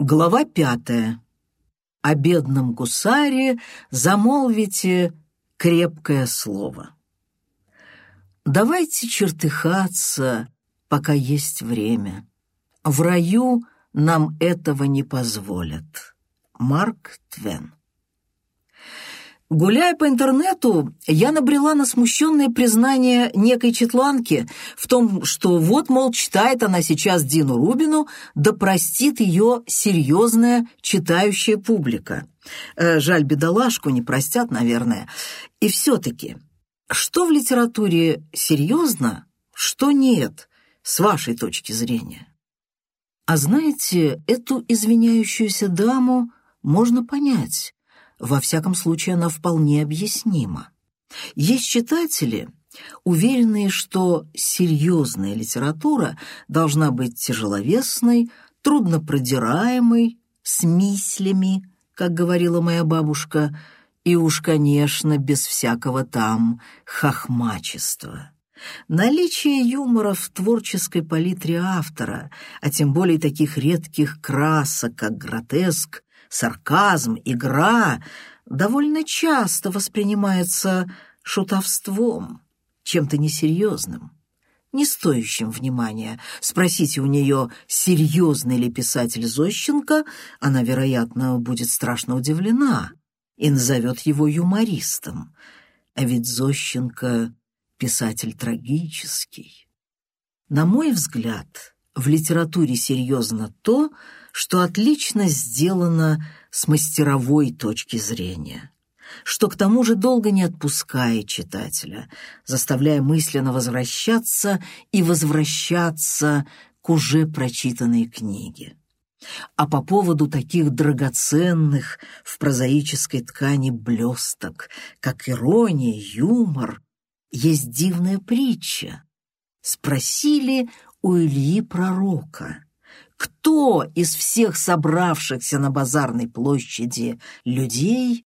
Глава пятая. О бедном гусаре замолвите крепкое слово. Давайте чертыхаться, пока есть время. В раю нам этого не позволят. Марк Твен. Гуляя по интернету, я набрела на смущенное признание некой четланки в том, что вот, мол, читает она сейчас Дину Рубину, да простит ее серьезная читающая публика. Э, жаль, бедолашку не простят, наверное. И все-таки, что в литературе серьезно, что нет, с вашей точки зрения? А знаете, эту извиняющуюся даму можно понять. Во всяком случае, она вполне объяснима. Есть читатели, уверенные, что серьезная литература должна быть тяжеловесной, труднопродираемой, с мислями, как говорила моя бабушка, и уж, конечно, без всякого там хохмачества. Наличие юмора в творческой палитре автора, а тем более таких редких красок, как гротеск, сарказм, игра довольно часто воспринимается шутовством, чем-то несерьезным, не стоящим внимания. Спросите у нее, серьезный ли писатель Зощенко, она, вероятно, будет страшно удивлена и назовет его юмористом. А ведь Зощенко — писатель трагический. На мой взгляд, в литературе серьезно то, что отлично сделано с мастеровой точки зрения, что к тому же долго не отпускает читателя, заставляя мысленно возвращаться и возвращаться к уже прочитанной книге. А по поводу таких драгоценных в прозаической ткани блесток, как ирония, юмор, есть дивная притча. Спросили у Ильи Пророка — кто из всех собравшихся на базарной площади людей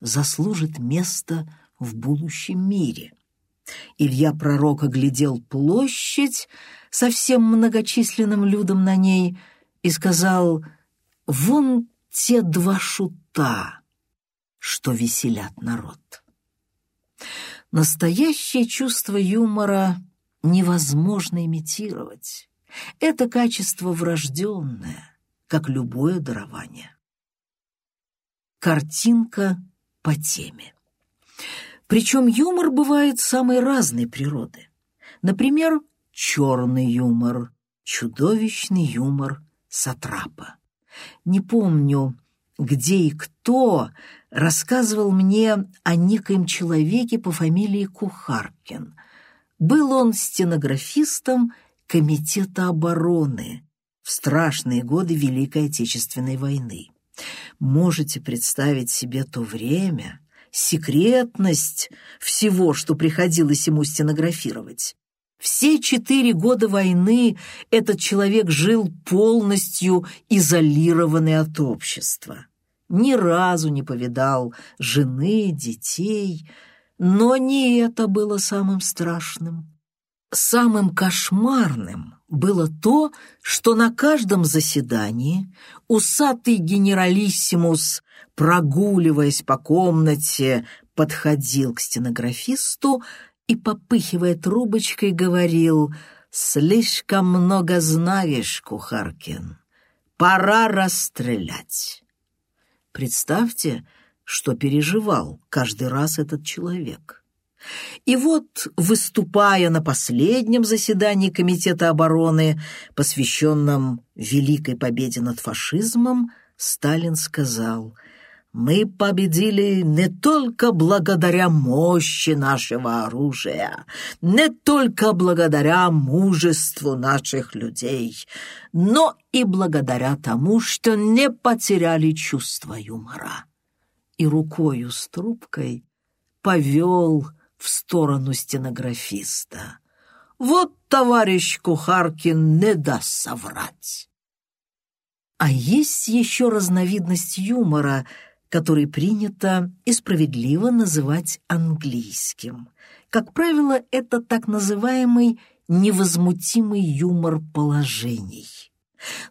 заслужит место в будущем мире. Илья Пророк оглядел площадь со всем многочисленным людом на ней и сказал «Вон те два шута, что веселят народ». Настоящее чувство юмора невозможно имитировать. Это качество врожденное, как любое дарование. Картинка по теме. Причем юмор бывает самой разной природы. Например, черный юмор, чудовищный юмор сатрапа. Не помню, где и кто рассказывал мне о некоем человеке по фамилии Кухаркин. Был он стенографистом Комитета обороны в страшные годы Великой Отечественной войны. Можете представить себе то время, секретность всего, что приходилось ему стенографировать. Все четыре года войны этот человек жил полностью изолированный от общества. Ни разу не повидал жены, детей, но не это было самым страшным. Самым кошмарным было то, что на каждом заседании усатый генералиссимус, прогуливаясь по комнате, подходил к стенографисту и, попыхивая трубочкой, говорил «Слишком много знаешь, Кухаркин, пора расстрелять». Представьте, что переживал каждый раз этот человек. И вот, выступая на последнем заседании Комитета обороны, посвященном Великой победе над фашизмом, Сталин сказал «Мы победили не только благодаря мощи нашего оружия, не только благодаря мужеству наших людей, но и благодаря тому, что не потеряли чувство юмора». И рукою с трубкой повел в сторону стенографиста. «Вот товарищ Кухаркин не даст соврать». А есть еще разновидность юмора, который принято и справедливо называть английским. Как правило, это так называемый невозмутимый юмор положений.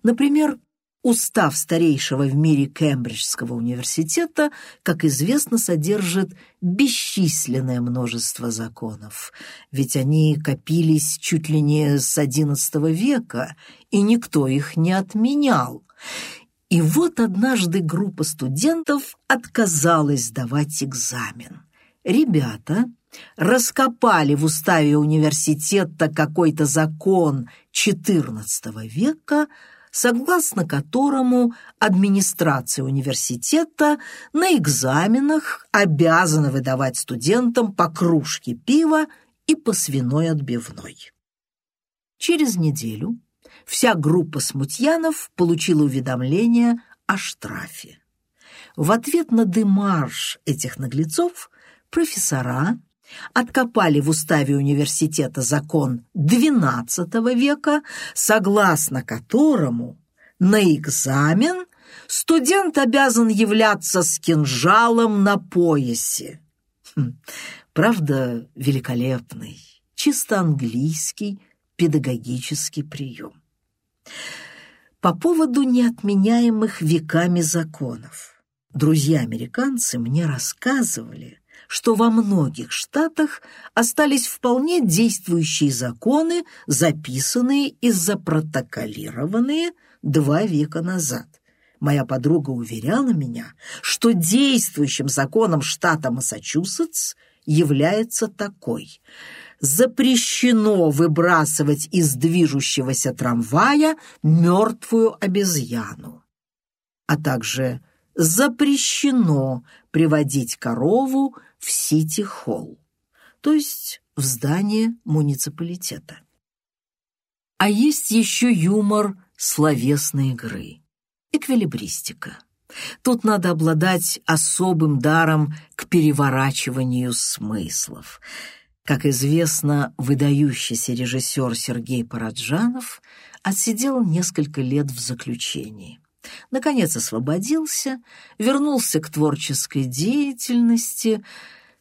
Например, Устав старейшего в мире Кембриджского университета, как известно, содержит бесчисленное множество законов, ведь они копились чуть ли не с XI века, и никто их не отменял. И вот однажды группа студентов отказалась сдавать экзамен. Ребята раскопали в уставе университета какой-то закон XIV века, согласно которому администрация университета на экзаменах обязана выдавать студентам по кружке пива и по свиной отбивной. Через неделю вся группа смутьянов получила уведомление о штрафе. В ответ на демарш этих наглецов профессора откопали в уставе университета закон XII века, согласно которому на экзамен студент обязан являться с кинжалом на поясе. Хм, правда, великолепный, чисто английский педагогический прием. По поводу неотменяемых веками законов. Друзья-американцы мне рассказывали, что во многих штатах остались вполне действующие законы, записанные и запротоколированные два века назад. Моя подруга уверяла меня, что действующим законом штата Массачусетс является такой – запрещено выбрасывать из движущегося трамвая мертвую обезьяну, а также запрещено приводить корову в Сити-холл, то есть в здание муниципалитета. А есть еще юмор словесной игры, эквилибристика. Тут надо обладать особым даром к переворачиванию смыслов. Как известно, выдающийся режиссер Сергей Параджанов отсидел несколько лет в заключении. Наконец освободился, вернулся к творческой деятельности.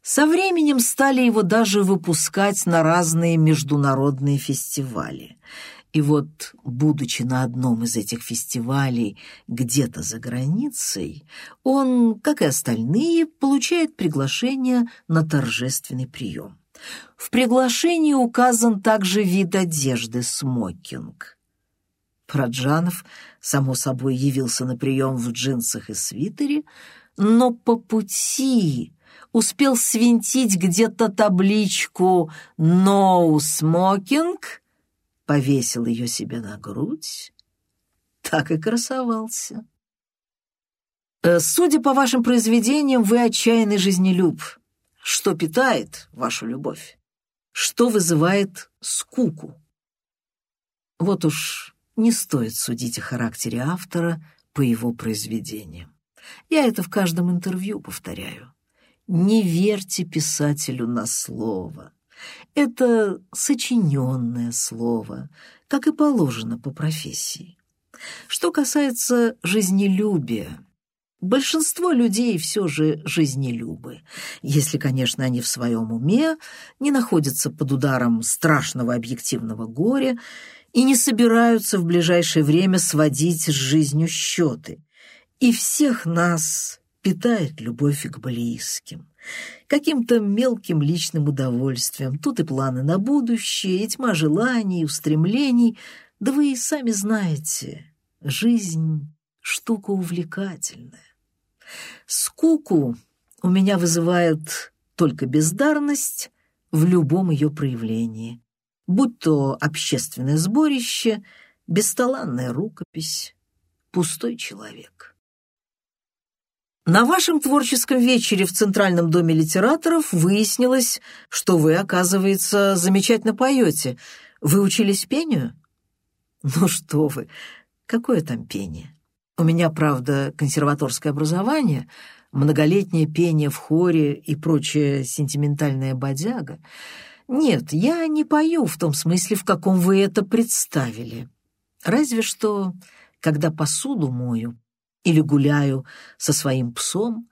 Со временем стали его даже выпускать на разные международные фестивали. И вот, будучи на одном из этих фестивалей где-то за границей, он, как и остальные, получает приглашение на торжественный прием. В приглашении указан также вид одежды – смокинг. Праджанов, само собой, явился на прием в джинсах и свитере, но по пути успел свинтить где-то табличку «No smoking», повесил ее себе на грудь, так и красовался. Э, «Судя по вашим произведениям, вы отчаянный жизнелюб. Что питает вашу любовь? Что вызывает скуку?» Вот уж не стоит судить о характере автора по его произведениям. Я это в каждом интервью повторяю. Не верьте писателю на слово. Это сочиненное слово, как и положено по профессии. Что касается жизнелюбия, большинство людей все же жизнелюбы, если, конечно, они в своем уме не находятся под ударом страшного объективного горя и не собираются в ближайшее время сводить с жизнью счеты. И всех нас питает любовь к близким, каким-то мелким личным удовольствием. Тут и планы на будущее, и тьма желаний, устремлений. Да вы и сами знаете, жизнь — штука увлекательная. Скуку у меня вызывает только бездарность в любом ее проявлении будь то общественное сборище, бесталанная рукопись, пустой человек. На вашем творческом вечере в Центральном доме литераторов выяснилось, что вы, оказывается, замечательно поете. Вы учились пению? Ну что вы, какое там пение? У меня, правда, консерваторское образование, многолетнее пение в хоре и прочая сентиментальная бодяга — нет, я не пою в том смысле, в каком вы это представили. Разве что, когда посуду мою или гуляю со своим псом,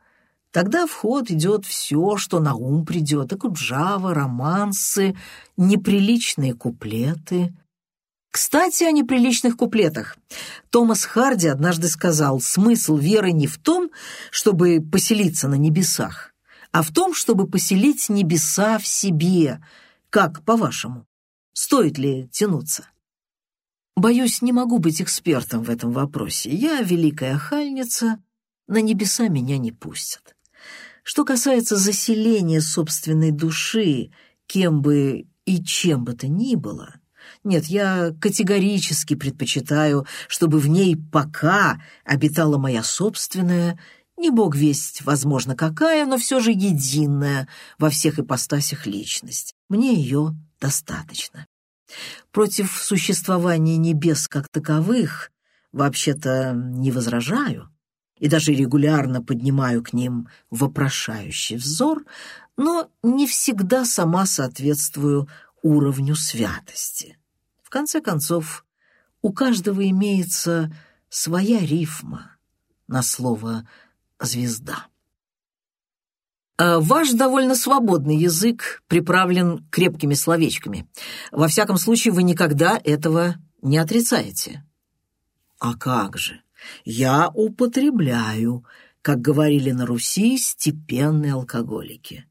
тогда в ход идет все, что на ум придет, акуджава, романсы, неприличные куплеты. Кстати, о неприличных куплетах. Томас Харди однажды сказал, смысл веры не в том, чтобы поселиться на небесах, а в том, чтобы поселить небеса в себе. Как, по-вашему? Стоит ли тянуться? Боюсь, не могу быть экспертом в этом вопросе. Я великая хальница, на небеса меня не пустят. Что касается заселения собственной души, кем бы и чем бы то ни было, нет, я категорически предпочитаю, чтобы в ней пока обитала моя собственная, не бог весть, возможно, какая, но все же единая во всех ипостасях личность. Мне ее достаточно. Против существования небес как таковых вообще-то не возражаю и даже регулярно поднимаю к ним вопрошающий взор, но не всегда сама соответствую уровню святости. В конце концов, у каждого имеется своя рифма на слово «звезда». А ваш довольно свободный язык приправлен крепкими словечками. Во всяком случае, вы никогда этого не отрицаете. А как же? Я употребляю, как говорили на Руси, степенные алкоголики.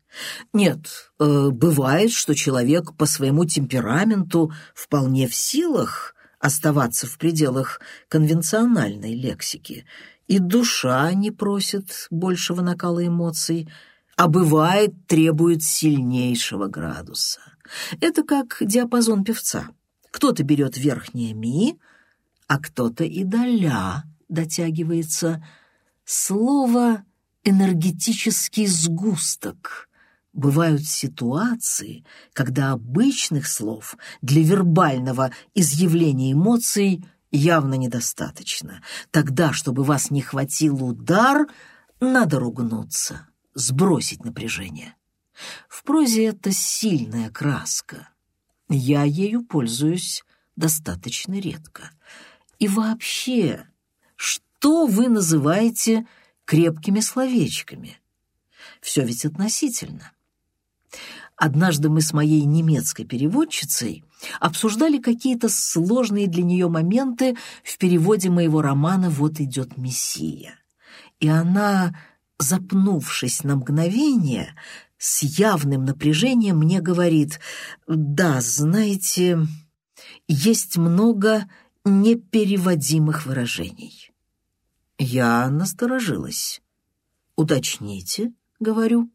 Нет, э, бывает, что человек по своему темпераменту вполне в силах оставаться в пределах конвенциональной лексики, и душа не просит большего накала эмоций, а бывает требует сильнейшего градуса. Это как диапазон певца. Кто-то берет верхнее ми, а кто-то и до ля дотягивается. Слово «энергетический сгусток» Бывают ситуации, когда обычных слов для вербального изъявления эмоций явно недостаточно. Тогда, чтобы вас не хватил удар, надо ругнуться, сбросить напряжение. В прозе это сильная краска. Я ею пользуюсь достаточно редко. И вообще, что вы называете крепкими словечками? Все ведь относительно. Однажды мы с моей немецкой переводчицей обсуждали какие-то сложные для нее моменты в переводе моего романа «Вот идет Мессия». И она, запнувшись на мгновение, с явным напряжением мне говорит, «Да, знаете, есть много непереводимых выражений». Я насторожилась. «Уточните», — говорю.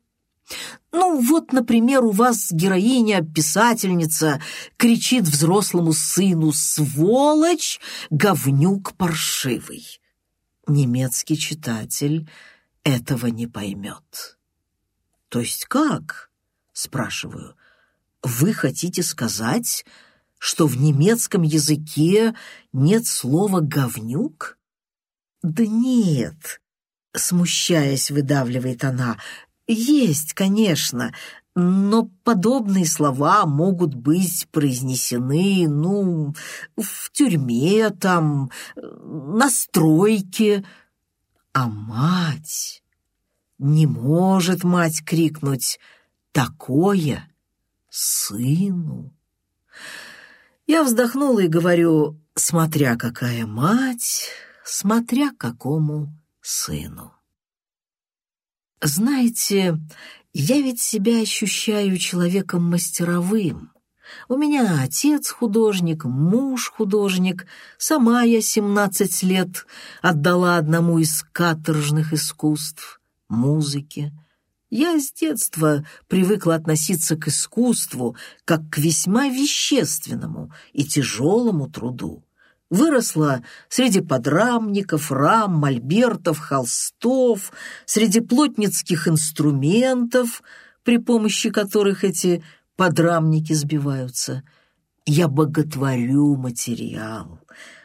Ну, вот, например, у вас героиня, писательница, кричит взрослому сыну «Сволочь! Говнюк паршивый!» Немецкий читатель этого не поймет. «То есть как?» — спрашиваю. «Вы хотите сказать, что в немецком языке нет слова «говнюк»?» «Да нет», — смущаясь, выдавливает она, есть, конечно, но подобные слова могут быть произнесены, ну, в тюрьме там, на стройке. А мать... Не может мать крикнуть «такое сыну». Я вздохнула и говорю, смотря какая мать, смотря какому сыну. Знаете, я ведь себя ощущаю человеком мастеровым. У меня отец художник, муж художник, сама я семнадцать лет отдала одному из каторжных искусств — музыке. Я с детства привыкла относиться к искусству как к весьма вещественному и тяжелому труду выросла среди подрамников, рам, мольбертов, холстов, среди плотницких инструментов, при помощи которых эти подрамники сбиваются. Я боготворю материал.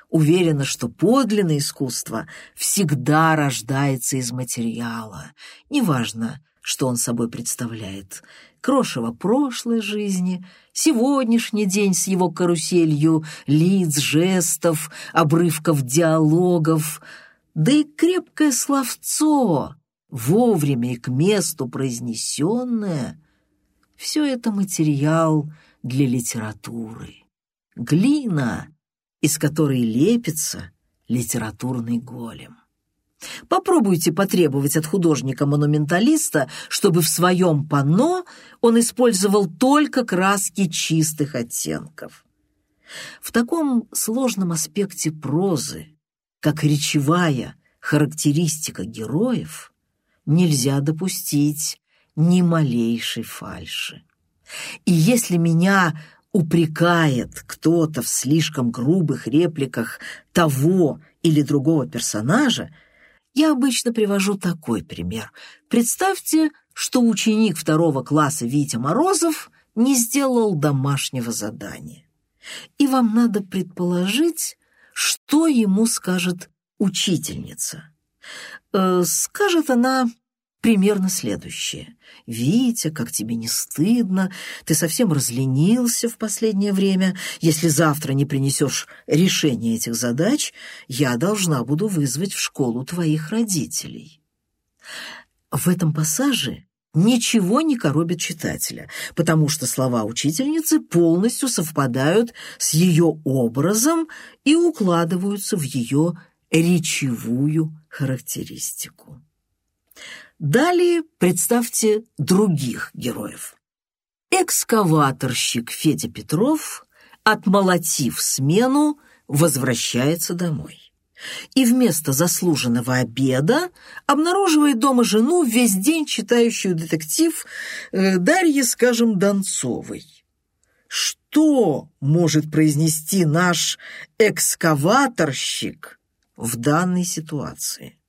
Уверена, что подлинное искусство всегда рождается из материала. Неважно, что он собой представляет. Крошево прошлой жизни, сегодняшний день с его каруселью лиц, жестов, обрывков диалогов, да и крепкое словцо, вовремя и к месту произнесенное, все это материал для литературы. Глина из которой лепится литературный голем. Попробуйте потребовать от художника-монументалиста, чтобы в своем панно он использовал только краски чистых оттенков. В таком сложном аспекте прозы, как речевая характеристика героев, нельзя допустить ни малейшей фальши. И если меня упрекает кто-то в слишком грубых репликах того или другого персонажа, я обычно привожу такой пример. Представьте, что ученик второго класса Витя Морозов не сделал домашнего задания. И вам надо предположить, что ему скажет учительница. Э, скажет она примерно следующее. «Витя, как тебе не стыдно? Ты совсем разленился в последнее время. Если завтра не принесешь решение этих задач, я должна буду вызвать в школу твоих родителей». В этом пассаже ничего не коробит читателя, потому что слова учительницы полностью совпадают с ее образом и укладываются в ее речевую характеристику. Далее представьте других героев. Экскаваторщик Федя Петров, отмолотив смену, возвращается домой. И вместо заслуженного обеда обнаруживает дома жену, весь день читающую детектив э, Дарьи, скажем, Донцовой. Что может произнести наш экскаваторщик в данной ситуации?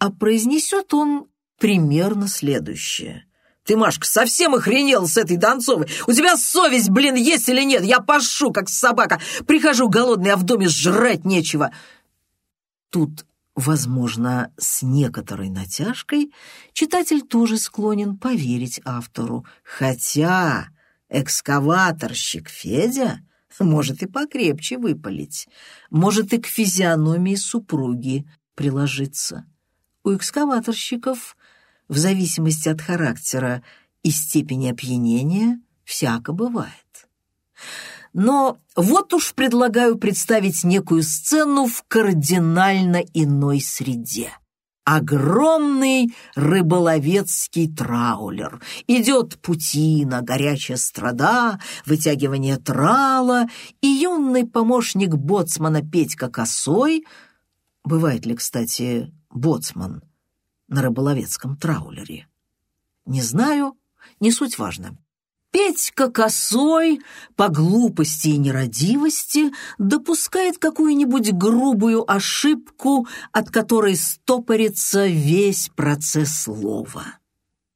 А произнесет он примерно следующее. «Ты, Машка, совсем охренел с этой Донцовой? У тебя совесть, блин, есть или нет? Я пашу, как собака. Прихожу голодный, а в доме жрать нечего». Тут, возможно, с некоторой натяжкой читатель тоже склонен поверить автору. Хотя экскаваторщик Федя может и покрепче выпалить, может и к физиономии супруги приложиться у экскаваторщиков, в зависимости от характера и степени опьянения, всяко бывает. Но вот уж предлагаю представить некую сцену в кардинально иной среде. Огромный рыболовецкий траулер. Идет путина, горячая страда, вытягивание трала, и юный помощник боцмана Петька Косой, бывает ли, кстати, боцман на рыболовецком траулере? Не знаю, не суть важно. Петька косой по глупости и нерадивости допускает какую-нибудь грубую ошибку, от которой стопорится весь процесс слова.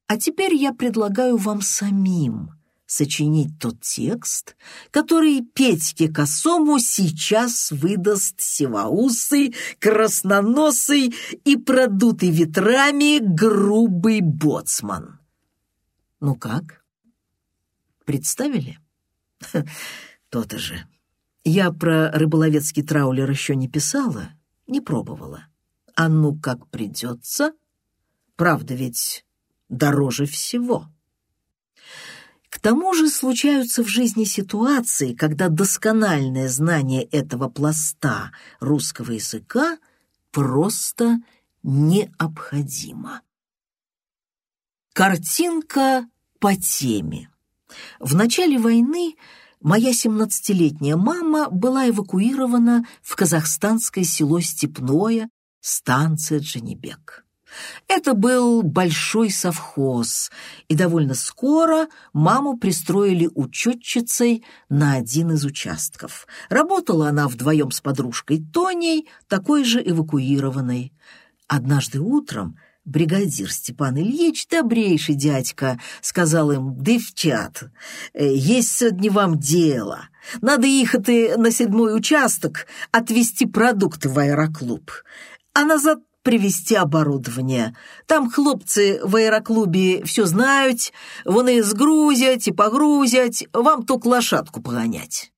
А теперь я предлагаю вам самим сочинить тот текст, который Петьке Косому сейчас выдаст сивоусый, красноносый и продутый ветрами грубый боцман. Ну как? Представили? То-то же. Я про рыболовецкий траулер еще не писала, не пробовала. А ну как придется? Правда ведь дороже всего. К тому же случаются в жизни ситуации, когда доскональное знание этого пласта русского языка просто необходимо. Картинка по теме. В начале войны моя 17-летняя мама была эвакуирована в казахстанское село Степное, станция Джанибек. Это был большой совхоз, и довольно скоро маму пристроили учетчицей на один из участков. Работала она вдвоем с подружкой Тоней, такой же эвакуированной. Однажды утром бригадир Степан Ильич, добрейший дядька, сказал им, «Девчат, э, есть сегодня вам дело. Надо ехать на седьмой участок, отвезти продукты в аэроклуб. А назад привезти оборудование. Там хлопцы в аэроклубе все знают, вони сгрузят и погрузят, вам только лошадку погонять».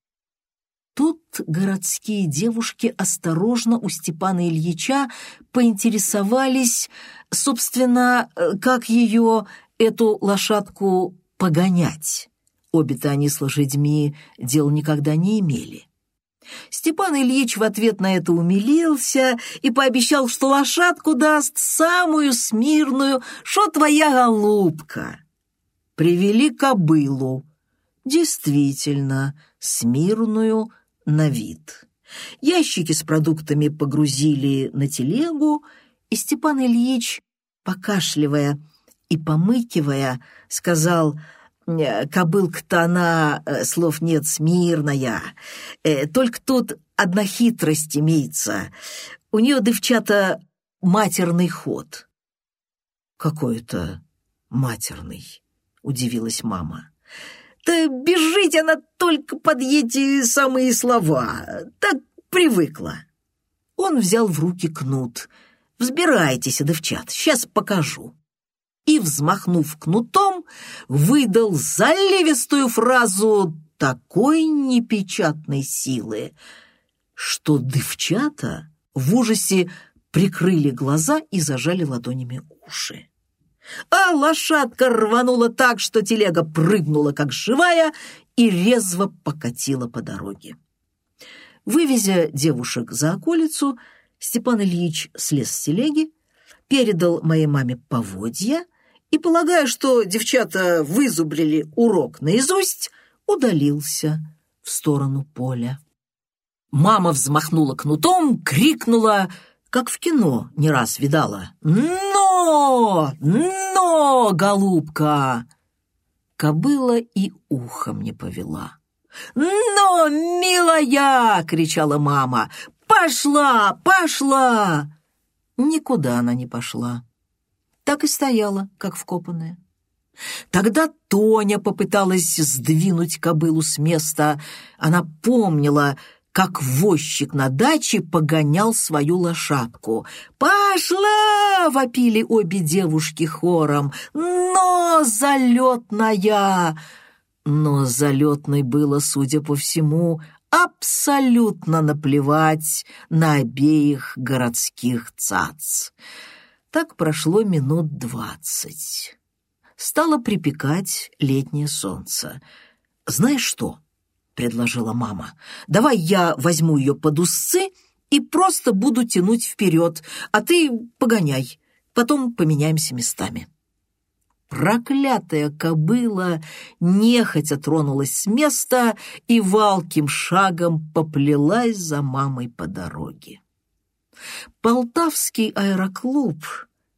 Тут городские девушки осторожно у Степана Ильича поинтересовались, собственно, как ее, эту лошадку, погонять. Обе-то они с лошадьми дел никогда не имели. Степан Ильич в ответ на это умилился и пообещал, что лошадку даст самую смирную, что твоя голубка. Привели кобылу, действительно смирную на вид. Ящики с продуктами погрузили на телегу, и Степан Ильич, покашливая и помыкивая, сказал «Э, «Кобылка-то она, э, слов нет, смирная, э, только тут одна хитрость имеется. У нее, девчата, матерный ход». «Какой это матерный?» — удивилась мама. Да бежить она только под эти самые слова. Так привыкла. Он взял в руки кнут. «Взбирайтесь, девчат, сейчас покажу». И, взмахнув кнутом, выдал заливистую фразу такой непечатной силы, что девчата в ужасе прикрыли глаза и зажали ладонями уши а лошадка рванула так, что телега прыгнула, как живая, и резво покатила по дороге. Вывезя девушек за околицу, Степан Ильич слез с телеги, передал моей маме поводья и, полагая, что девчата вызубрили урок наизусть, удалился в сторону поля. Мама взмахнула кнутом, крикнула, как в кино не раз видала. «Но! Но, голубка!» Кобыла и ухом не повела. «Но, милая!» — кричала мама. «Пошла! Пошла!» Никуда она не пошла. Так и стояла, как вкопанная. Тогда Тоня попыталась сдвинуть кобылу с места. Она помнила, как возчик на даче погонял свою лошадку. «Пошла!» — вопили обе девушки хором. «Но залетная!» Но залетной было, судя по всему, абсолютно наплевать на обеих городских цац. Так прошло минут двадцать. Стало припекать летнее солнце. «Знаешь что?» предложила мама. «Давай я возьму ее под узцы и просто буду тянуть вперед, а ты погоняй, потом поменяемся местами». Проклятая кобыла нехотя тронулась с места и валким шагом поплелась за мамой по дороге. Полтавский аэроклуб,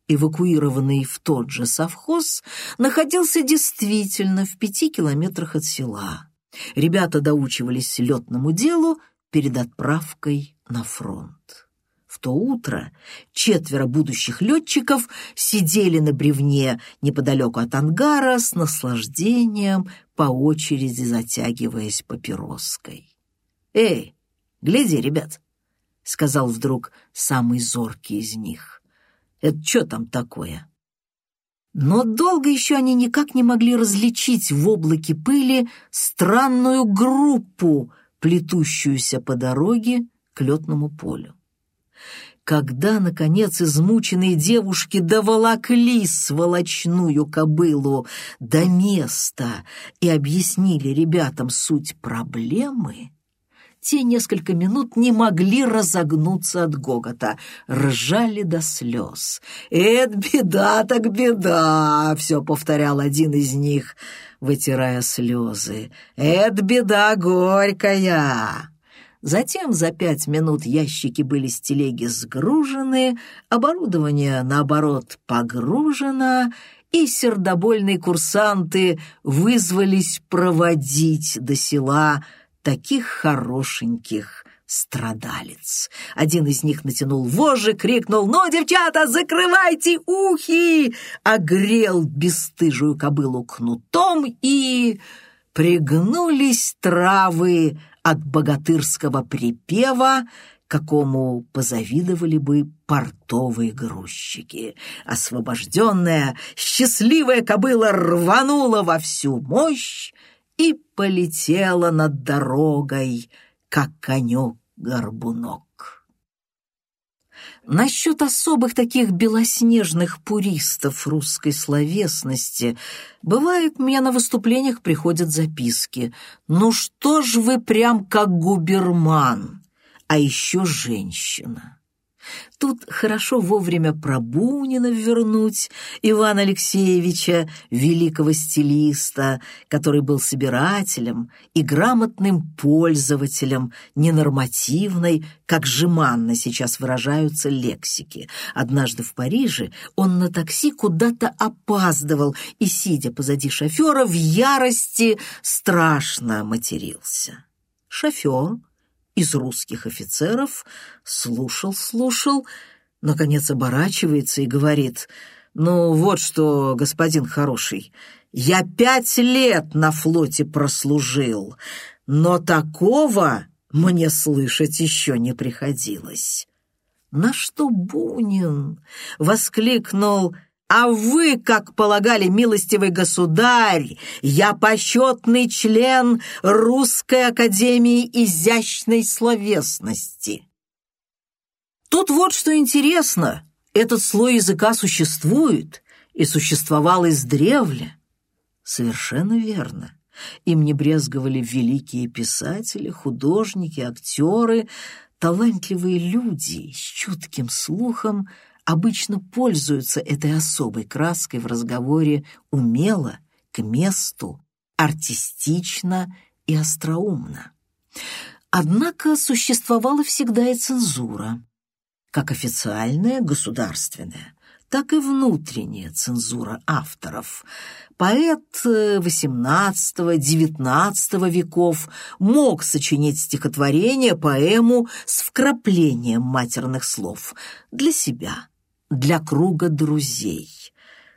эвакуированный в тот же совхоз, находился действительно в пяти километрах от села. Ребята доучивались летному делу перед отправкой на фронт. В то утро четверо будущих летчиков сидели на бревне неподалеку от ангара с наслаждением, по очереди затягиваясь папироской. «Эй, гляди, ребят!» — сказал вдруг самый зоркий из них. «Это что там такое?» Но долго еще они никак не могли различить в облаке пыли странную группу, плетущуюся по дороге к летному полю. Когда, наконец, измученные девушки доволокли сволочную кобылу до места и объяснили ребятам суть проблемы, те несколько минут не могли разогнуться от гогота, ржали до слез. «Это беда так беда!» — все повторял один из них, вытирая слезы. «Это беда горькая!» Затем за пять минут ящики были с телеги сгружены, оборудование, наоборот, погружено, и сердобольные курсанты вызвались проводить до села таких хорошеньких страдалец. Один из них натянул вожжи, крикнул «Ну, девчата, закрывайте ухи!» Огрел бесстыжую кобылу кнутом и... Пригнулись травы от богатырского припева, какому позавидовали бы портовые грузчики. Освобожденная, счастливая кобыла рванула во всю мощь, и полетела над дорогой, как конек-горбунок. Насчет особых таких белоснежных пуристов русской словесности бывает, мне на выступлениях приходят записки. «Ну что ж вы прям как губерман, а еще женщина». Тут хорошо вовремя про Бунина вернуть, Ивана Алексеевича, великого стилиста, который был собирателем и грамотным пользователем ненормативной, как жеманно сейчас выражаются лексики. Однажды в Париже он на такси куда-то опаздывал и, сидя позади шофера, в ярости страшно матерился. Шофер из русских офицеров, слушал-слушал, наконец оборачивается и говорит, «Ну вот что, господин хороший, я пять лет на флоте прослужил, но такого мне слышать еще не приходилось». На что Бунин воскликнул а вы, как полагали, милостивый государь, я почетный член Русской Академии Изящной Словесности. Тут вот что интересно, этот слой языка существует и существовал издревле. Совершенно верно. Им не брезговали великие писатели, художники, актеры, талантливые люди с чутким слухом, обычно пользуются этой особой краской в разговоре умело, к месту, артистично и остроумно. Однако существовала всегда и цензура, как официальная, государственная, так и внутренняя цензура авторов. Поэт XVIII-XIX веков мог сочинить стихотворение, поэму с вкраплением матерных слов для себя – для круга друзей.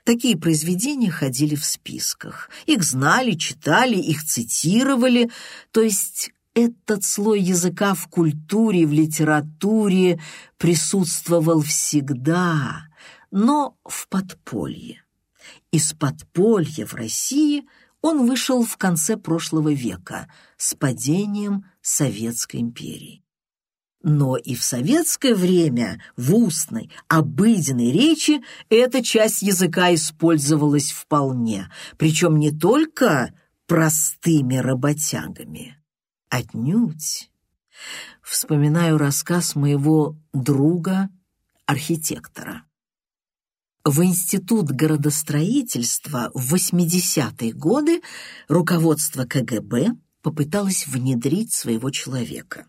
Такие произведения ходили в списках. Их знали, читали, их цитировали. То есть этот слой языка в культуре, в литературе присутствовал всегда, но в подполье. Из подполья в России он вышел в конце прошлого века с падением Советской империи. Но и в советское время в устной, обыденной речи эта часть языка использовалась вполне, причем не только простыми работягами. Отнюдь. Вспоминаю рассказ моего друга, архитектора. В Институт городостроительства в 80-е годы руководство КГБ попыталось внедрить своего человека.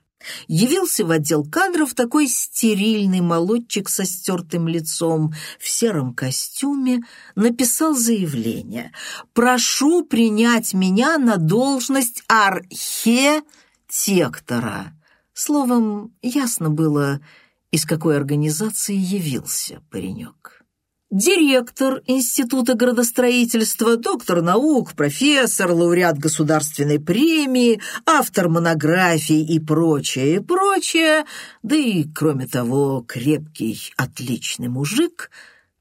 Явился в отдел кадров такой стерильный молодчик со стертым лицом в сером костюме, написал заявление «Прошу принять меня на должность архитектора». Словом, ясно было, из какой организации явился паренек директор Института градостроительства, доктор наук, профессор, лауреат государственной премии, автор монографий и прочее, и прочее, да и, кроме того, крепкий, отличный мужик,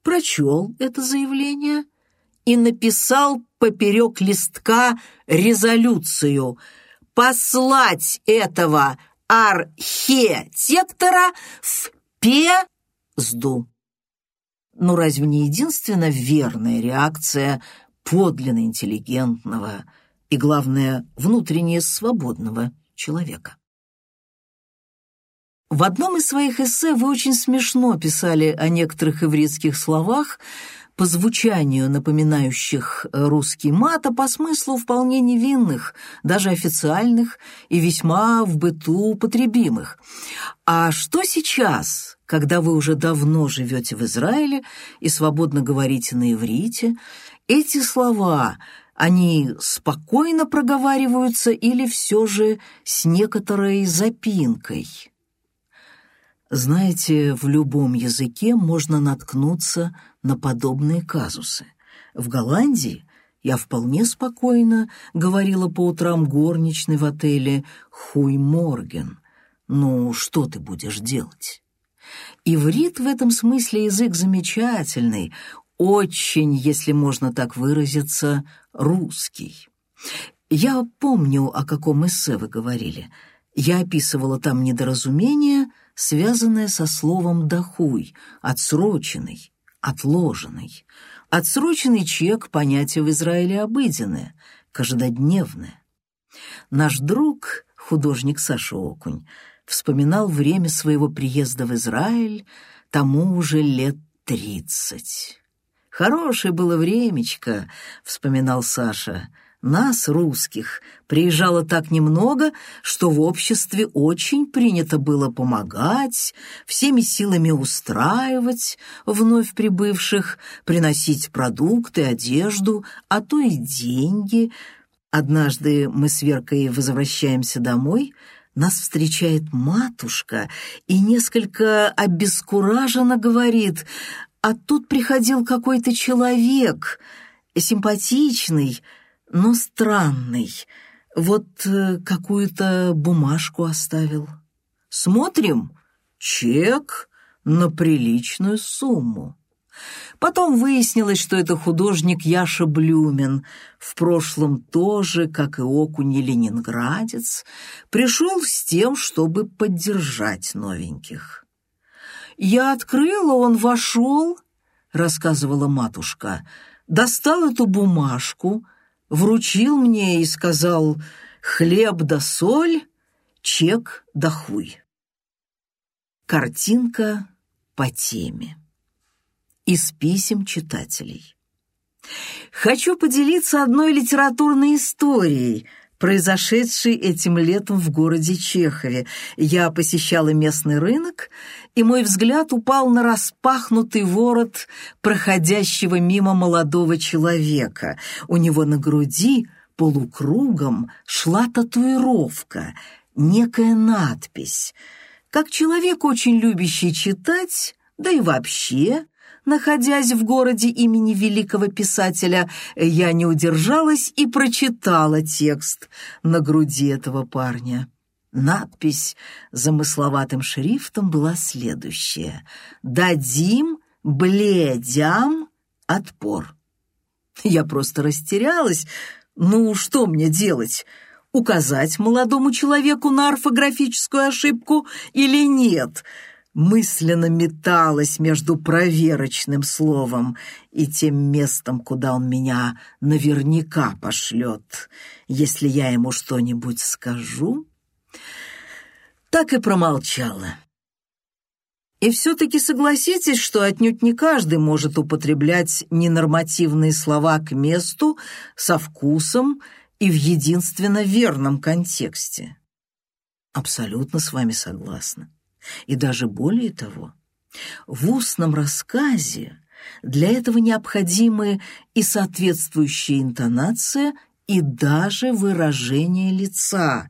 прочел это заявление и написал поперек листка резолюцию «Послать этого архитектора в пезду». Ну разве не единственная верная реакция подлинно интеллигентного и, главное, внутренне свободного человека? В одном из своих эссе вы очень смешно писали о некоторых ивритских словах, по звучанию напоминающих русский мат, а по смыслу вполне невинных, даже официальных и весьма в быту употребимых. А что сейчас, когда вы уже давно живете в Израиле и свободно говорите на иврите, эти слова, они спокойно проговариваются или все же с некоторой запинкой? Знаете, в любом языке можно наткнуться на подобные казусы. В Голландии я вполне спокойно говорила по утрам горничной в отеле «Хуй Морген». Ну, что ты будешь делать? Иврит в этом смысле язык замечательный, очень, если можно так выразиться, русский. Я помню, о каком эссе вы говорили. Я описывала там недоразумение, связанное со словом «дохуй», «отсроченный», «отложенный». Отсроченный чек — понятие в Израиле обыденное, каждодневное. Наш друг, художник Саша Окунь, вспоминал время своего приезда в Израиль, тому уже лет тридцать. «Хорошее было времечко», — вспоминал Саша, — нас, русских, приезжало так немного, что в обществе очень принято было помогать, всеми силами устраивать вновь прибывших, приносить продукты, одежду, а то и деньги. Однажды мы с Веркой возвращаемся домой, нас встречает матушка и несколько обескураженно говорит, а тут приходил какой-то человек, симпатичный, но странный. Вот э, какую-то бумажку оставил. Смотрим, чек на приличную сумму. Потом выяснилось, что это художник Яша Блюмен, в прошлом тоже, как и Окуни ленинградец, пришел с тем, чтобы поддержать новеньких. «Я открыла, он вошел», — рассказывала матушка, — достал эту бумажку, вручил мне и сказал «хлеб да соль, чек да хуй». Картинка по теме. Из писем читателей. Хочу поделиться одной литературной историей – произошедший этим летом в городе Чехове. Я посещала местный рынок, и мой взгляд упал на распахнутый ворот проходящего мимо молодого человека. У него на груди полукругом шла татуировка, некая надпись. Как человек, очень любящий читать, да и вообще Находясь в городе имени великого писателя, я не удержалась и прочитала текст на груди этого парня. Надпись замысловатым шрифтом была следующая «Дадим бледям отпор». Я просто растерялась. Ну, что мне делать? Указать молодому человеку на орфографическую ошибку или нет — мысленно металась между проверочным словом и тем местом, куда он меня наверняка пошлет, если я ему что-нибудь скажу, так и промолчала. И все-таки согласитесь, что отнюдь не каждый может употреблять ненормативные слова к месту, со вкусом и в единственно верном контексте. Абсолютно с вами согласна. И даже более того, в устном рассказе для этого необходимы и соответствующая интонация, и даже выражение лица.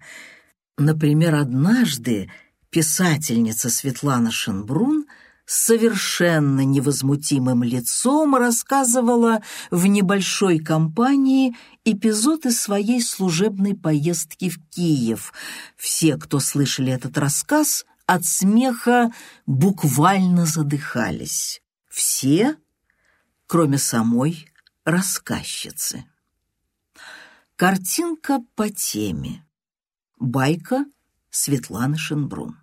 Например, однажды писательница Светлана Шенбрун с совершенно невозмутимым лицом рассказывала в небольшой компании эпизод из своей служебной поездки в Киев. Все, кто слышали этот рассказ, от смеха буквально задыхались. Все, кроме самой рассказчицы. Картинка по теме. Байка Светланы Шенбрун.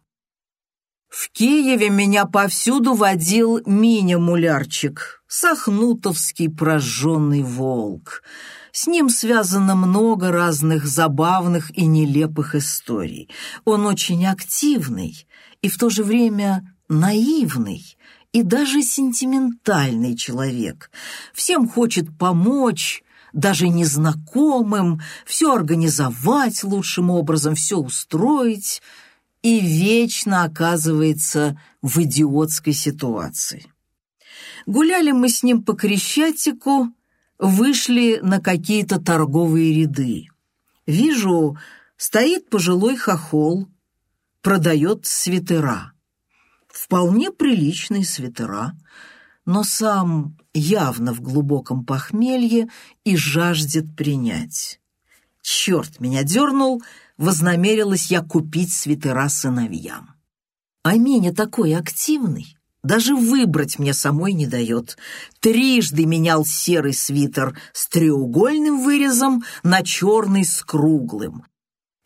В Киеве меня повсюду водил Миня-мулярчик, сахнутовский прожженный волк — с ним связано много разных забавных и нелепых историй. Он очень активный и в то же время наивный и даже сентиментальный человек. Всем хочет помочь, даже незнакомым, все организовать лучшим образом, все устроить и вечно оказывается в идиотской ситуации. Гуляли мы с ним по Крещатику, вышли на какие-то торговые ряды. Вижу, стоит пожилой хохол, продает свитера. Вполне приличные свитера, но сам явно в глубоком похмелье и жаждет принять. Черт меня дернул, вознамерилась я купить свитера сыновьям. А Миня такой активный, даже выбрать мне самой не дает. Трижды менял серый свитер с треугольным вырезом на черный с круглым.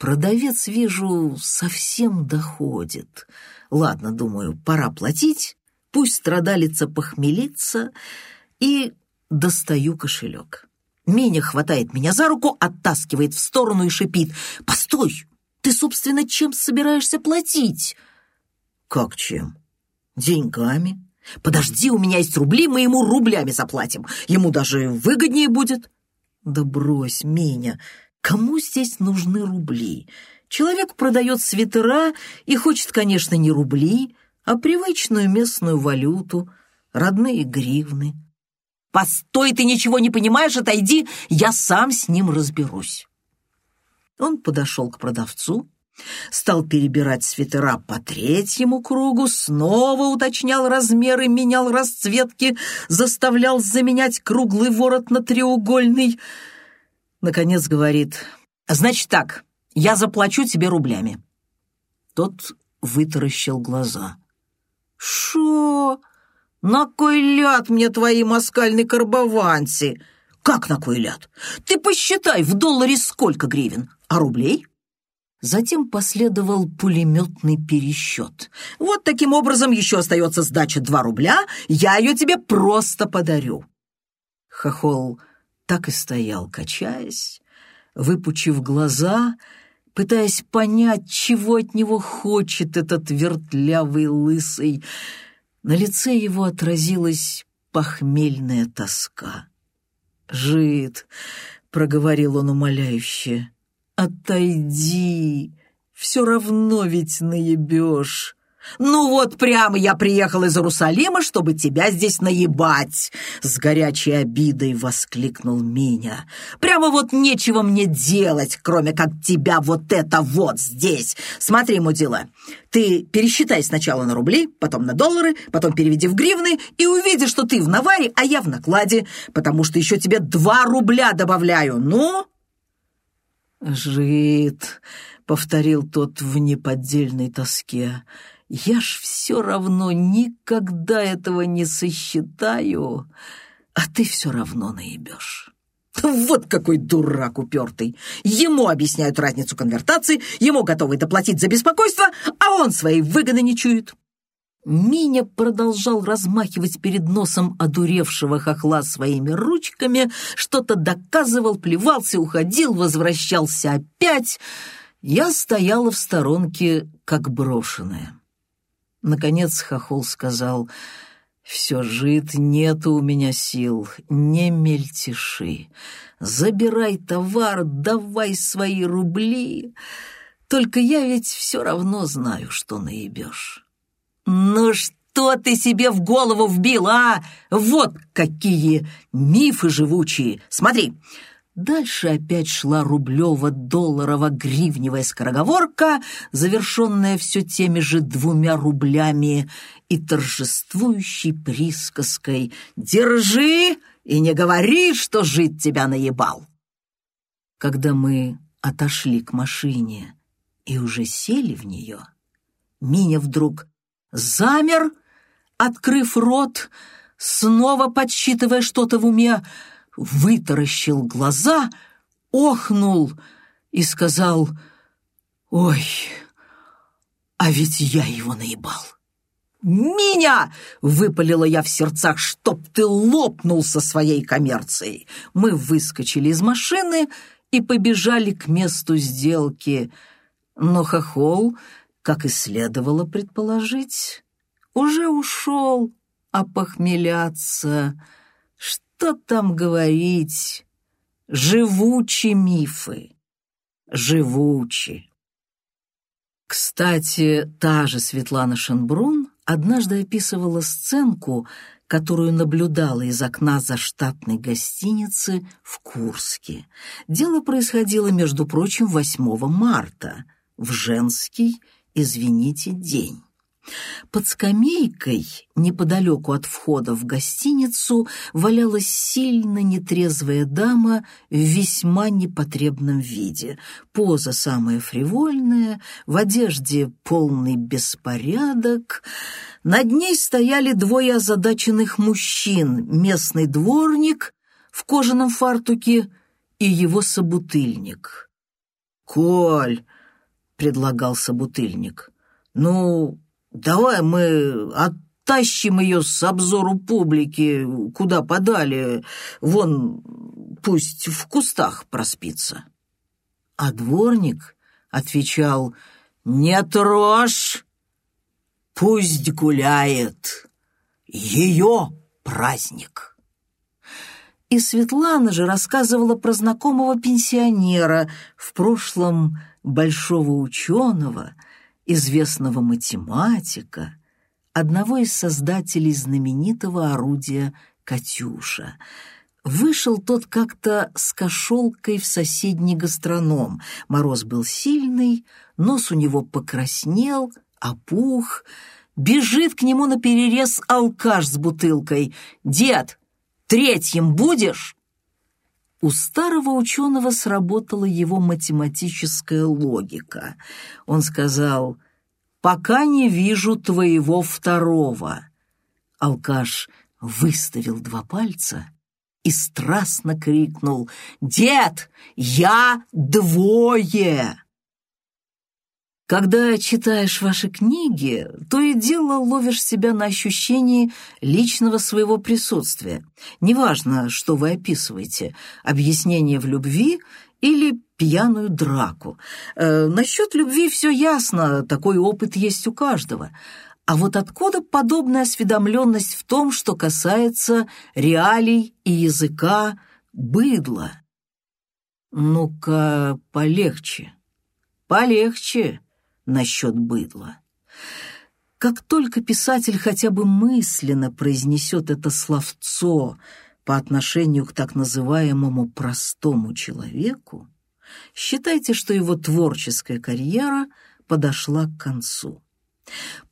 Продавец, вижу, совсем доходит. Ладно, думаю, пора платить, пусть страдалица похмелится, и достаю кошелек. Меня хватает меня за руку, оттаскивает в сторону и шипит. «Постой! Ты, собственно, чем собираешься платить?» «Как чем? Деньгами. Подожди, у меня есть рубли, мы ему рублями заплатим. Ему даже выгоднее будет». «Да брось, Меня, кому здесь нужны рубли?» Человек продает свитера и хочет, конечно, не рубли, а привычную местную валюту, родные гривны. «Постой, ты ничего не понимаешь, отойди, я сам с ним разберусь». Он подошел к продавцу, стал перебирать свитера по третьему кругу, снова уточнял размеры, менял расцветки, заставлял заменять круглый ворот на треугольный. Наконец говорит, «Значит так, я заплачу тебе рублями». Тот вытаращил глаза. «Шо? На кой ляд мне твои москальные карбованцы?» «Как на кой ляд? Ты посчитай, в долларе сколько гривен, а рублей?» Затем последовал пулеметный пересчет. «Вот таким образом еще остается сдача два рубля, я ее тебе просто подарю». Хохол так и стоял, качаясь, выпучив глаза пытаясь понять, чего от него хочет этот вертлявый лысый. На лице его отразилась похмельная тоска. «Жид», — проговорил он умоляюще, — «отойди, все равно ведь наебешь». «Ну вот прямо я приехал из Иерусалима, чтобы тебя здесь наебать!» С горячей обидой воскликнул Миня. «Прямо вот нечего мне делать, кроме как тебя вот это вот здесь! Смотри, мудила, ты пересчитай сначала на рубли, потом на доллары, потом переведи в гривны и увидишь, что ты в наваре, а я в накладе, потому что еще тебе два рубля добавляю, ну?» «Жид», — повторил тот в неподдельной тоске, — я ж все равно никогда этого не сосчитаю, а ты все равно наебешь. Вот какой дурак упертый. Ему объясняют разницу конвертации, ему готовы доплатить за беспокойство, а он своей выгоды не чует. Миня продолжал размахивать перед носом одуревшего хохла своими ручками, что-то доказывал, плевался, уходил, возвращался опять. Я стояла в сторонке, как брошенная. Наконец Хохол сказал, «Все, жид, нету у меня сил, не мельтеши. Забирай товар, давай свои рубли. Только я ведь все равно знаю, что наебешь». «Ну что ты себе в голову вбил, а? Вот какие мифы живучие! Смотри!» Дальше опять шла рублево-долларово-гривневая скороговорка, завершенная все теми же двумя рублями и торжествующей присказкой «Держи и не говори, что жить тебя наебал!» Когда мы отошли к машине и уже сели в нее, Миня вдруг замер, открыв рот, снова подсчитывая что-то в уме, вытаращил глаза, охнул и сказал «Ой, а ведь я его наебал». «Меня!» — выпалила я в сердцах, чтоб ты лопнул со своей коммерцией. Мы выскочили из машины и побежали к месту сделки. Но хохол, как и следовало предположить, уже ушел опохмеляться. Что там говорить? Живучи мифы. Живучи. Кстати, та же Светлана Шенбрун однажды описывала сценку, которую наблюдала из окна заштатной гостиницы в Курске. Дело происходило, между прочим, 8 марта, в женский, извините, день. Под скамейкой, неподалеку от входа в гостиницу, валялась сильно нетрезвая дама в весьма непотребном виде. Поза самая фривольная, в одежде полный беспорядок. Над ней стояли двое озадаченных мужчин, местный дворник в кожаном фартуке и его собутыльник. «Коль», — предлагал собутыльник, — «ну, давай мы оттащим ее с обзору публики куда подали, вон пусть в кустах проспится. А дворник отвечал «Не трожь, пусть гуляет, ее праздник». И Светлана же рассказывала про знакомого пенсионера, в прошлом большого ученого, известного математика, одного из создателей знаменитого орудия «Катюша». Вышел тот как-то с кошелкой в соседний гастроном. Мороз был сильный, нос у него покраснел, опух. Бежит к нему на перерез алкаш с бутылкой. «Дед, третьим будешь?» У старого ученого сработала его математическая логика. Он сказал, «Пока не вижу твоего второго». Алкаш выставил два пальца и страстно крикнул «Дед, я двое!» Когда читаешь ваши книги, то и дело ловишь себя на ощущении личного своего присутствия. Неважно, что вы описываете – объяснение в любви или пьяную драку. Э, насчет любви все ясно, такой опыт есть у каждого. А вот откуда подобная осведомленность в том, что касается реалий и языка быдла? Ну-ка, полегче, полегче насчет быдла. Как только писатель хотя бы мысленно произнесет это словцо по отношению к так называемому простому человеку, считайте, что его творческая карьера подошла к концу.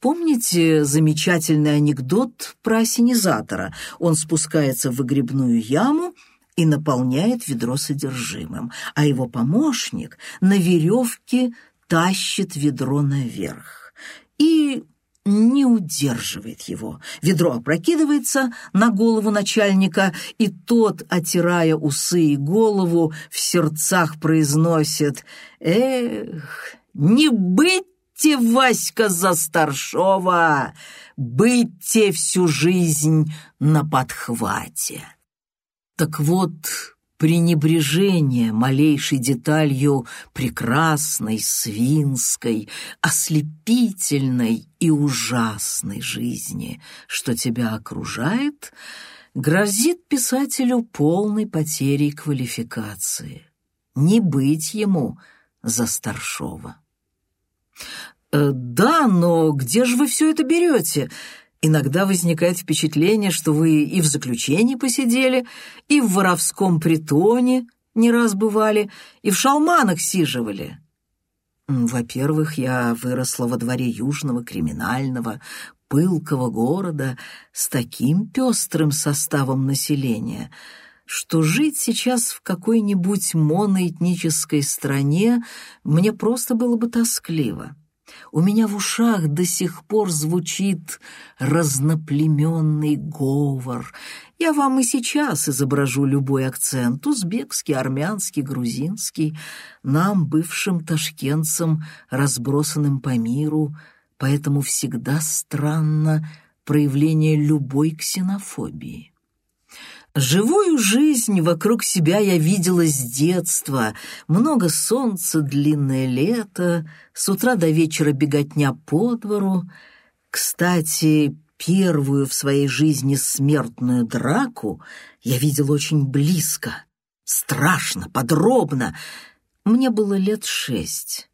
Помните замечательный анекдот про осенизатора? Он спускается в выгребную яму и наполняет ведро содержимым, а его помощник на веревке тащит ведро наверх и не удерживает его. Ведро опрокидывается на голову начальника, и тот, отирая усы и голову, в сердцах произносит «Эх, не быть Будьте, Васька, за старшова, будьте всю жизнь на подхвате. Так вот, пренебрежение малейшей деталью прекрасной, свинской, ослепительной и ужасной жизни, что тебя окружает, грозит писателю полной потерей квалификации. Не быть ему за старшова. Э, «Да, но где же вы все это берете?» Иногда возникает впечатление, что вы и в заключении посидели, и в воровском притоне не раз бывали, и в шалманах сиживали. Во-первых, я выросла во дворе южного криминального, пылкого города с таким пестрым составом населения, что жить сейчас в какой-нибудь моноэтнической стране мне просто было бы тоскливо. У меня в ушах до сих пор звучит разноплеменный говор. Я вам и сейчас изображу любой акцент — узбекский, армянский, грузинский, нам, бывшим ташкентцам, разбросанным по миру, поэтому всегда странно проявление любой ксенофобии. Живую жизнь вокруг себя я видела с детства. Много солнца, длинное лето, с утра до вечера беготня по двору. Кстати, первую в своей жизни смертную драку я видела очень близко, страшно, подробно. Мне было лет шесть.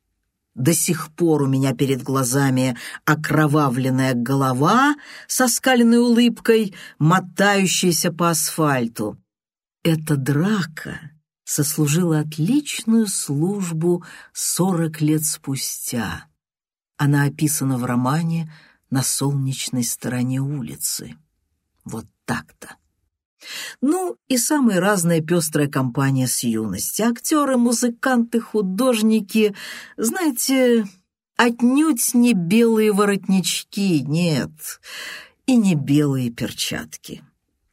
До сих пор у меня перед глазами окровавленная голова со скаленной улыбкой, мотающаяся по асфальту. Эта драка сослужила отличную службу сорок лет спустя. Она описана в романе «На солнечной стороне улицы». Вот так-то. Ну и самая разная пестрая компания с юности. Актеры, музыканты, художники. Знаете, отнюдь не белые воротнички, нет, и не белые перчатки.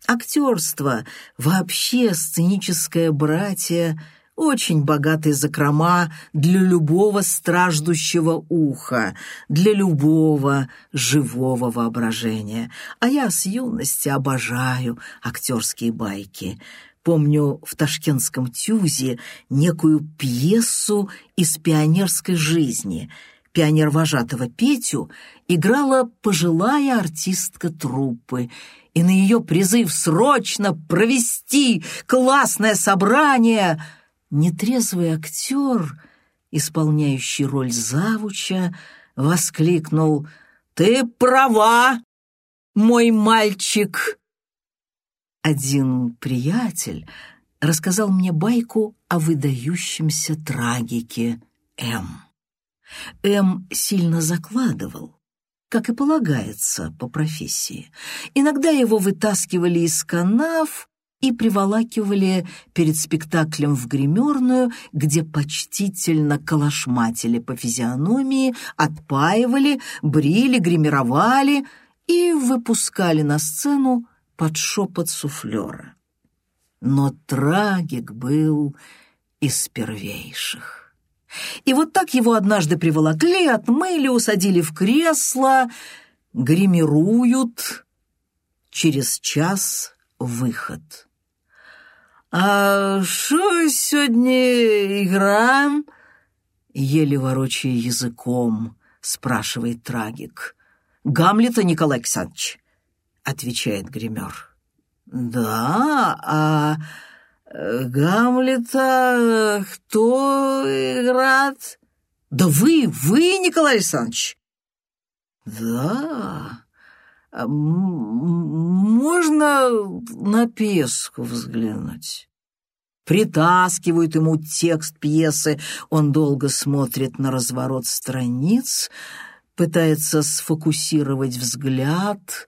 Актерство, вообще сценическое братье очень богатые закрома для любого страждущего уха, для любого живого воображения. А я с юности обожаю актерские байки. Помню в ташкентском тюзе некую пьесу из пионерской жизни. Пионер-вожатого Петю играла пожилая артистка труппы, и на ее призыв срочно провести классное собрание — Нетрезвый актер, исполняющий роль завуча, воскликнул «Ты права, мой мальчик!» Один приятель рассказал мне байку о выдающемся трагике М. М сильно закладывал, как и полагается по профессии. Иногда его вытаскивали из канав, и приволакивали перед спектаклем в гримерную, где почтительно калашматили по физиономии, отпаивали, брили, гримировали и выпускали на сцену под шепот суфлера. Но трагик был из первейших. И вот так его однажды приволокли, отмыли, усадили в кресло, гримируют. Через час выход. «А что сегодня играем?» Еле ворочая языком, спрашивает трагик. «Гамлета, Николай Александрович», — отвечает гример. «Да, а э, Гамлета кто играет?» «Да вы, вы, Николай Александрович!» «Да, можно на песку взглянуть?» Притаскивают ему текст пьесы, он долго смотрит на разворот страниц, пытается сфокусировать взгляд,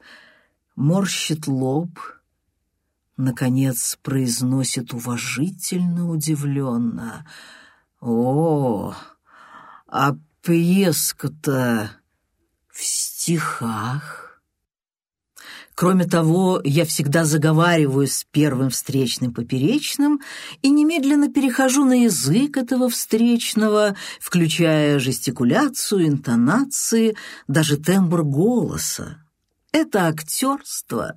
морщит лоб, наконец произносит уважительно, удивленно. «О, а пьеска-то в стихах!» Кроме того, я всегда заговариваю с первым встречным поперечным и немедленно перехожу на язык этого встречного, включая жестикуляцию, интонации, даже тембр голоса. Это актерство,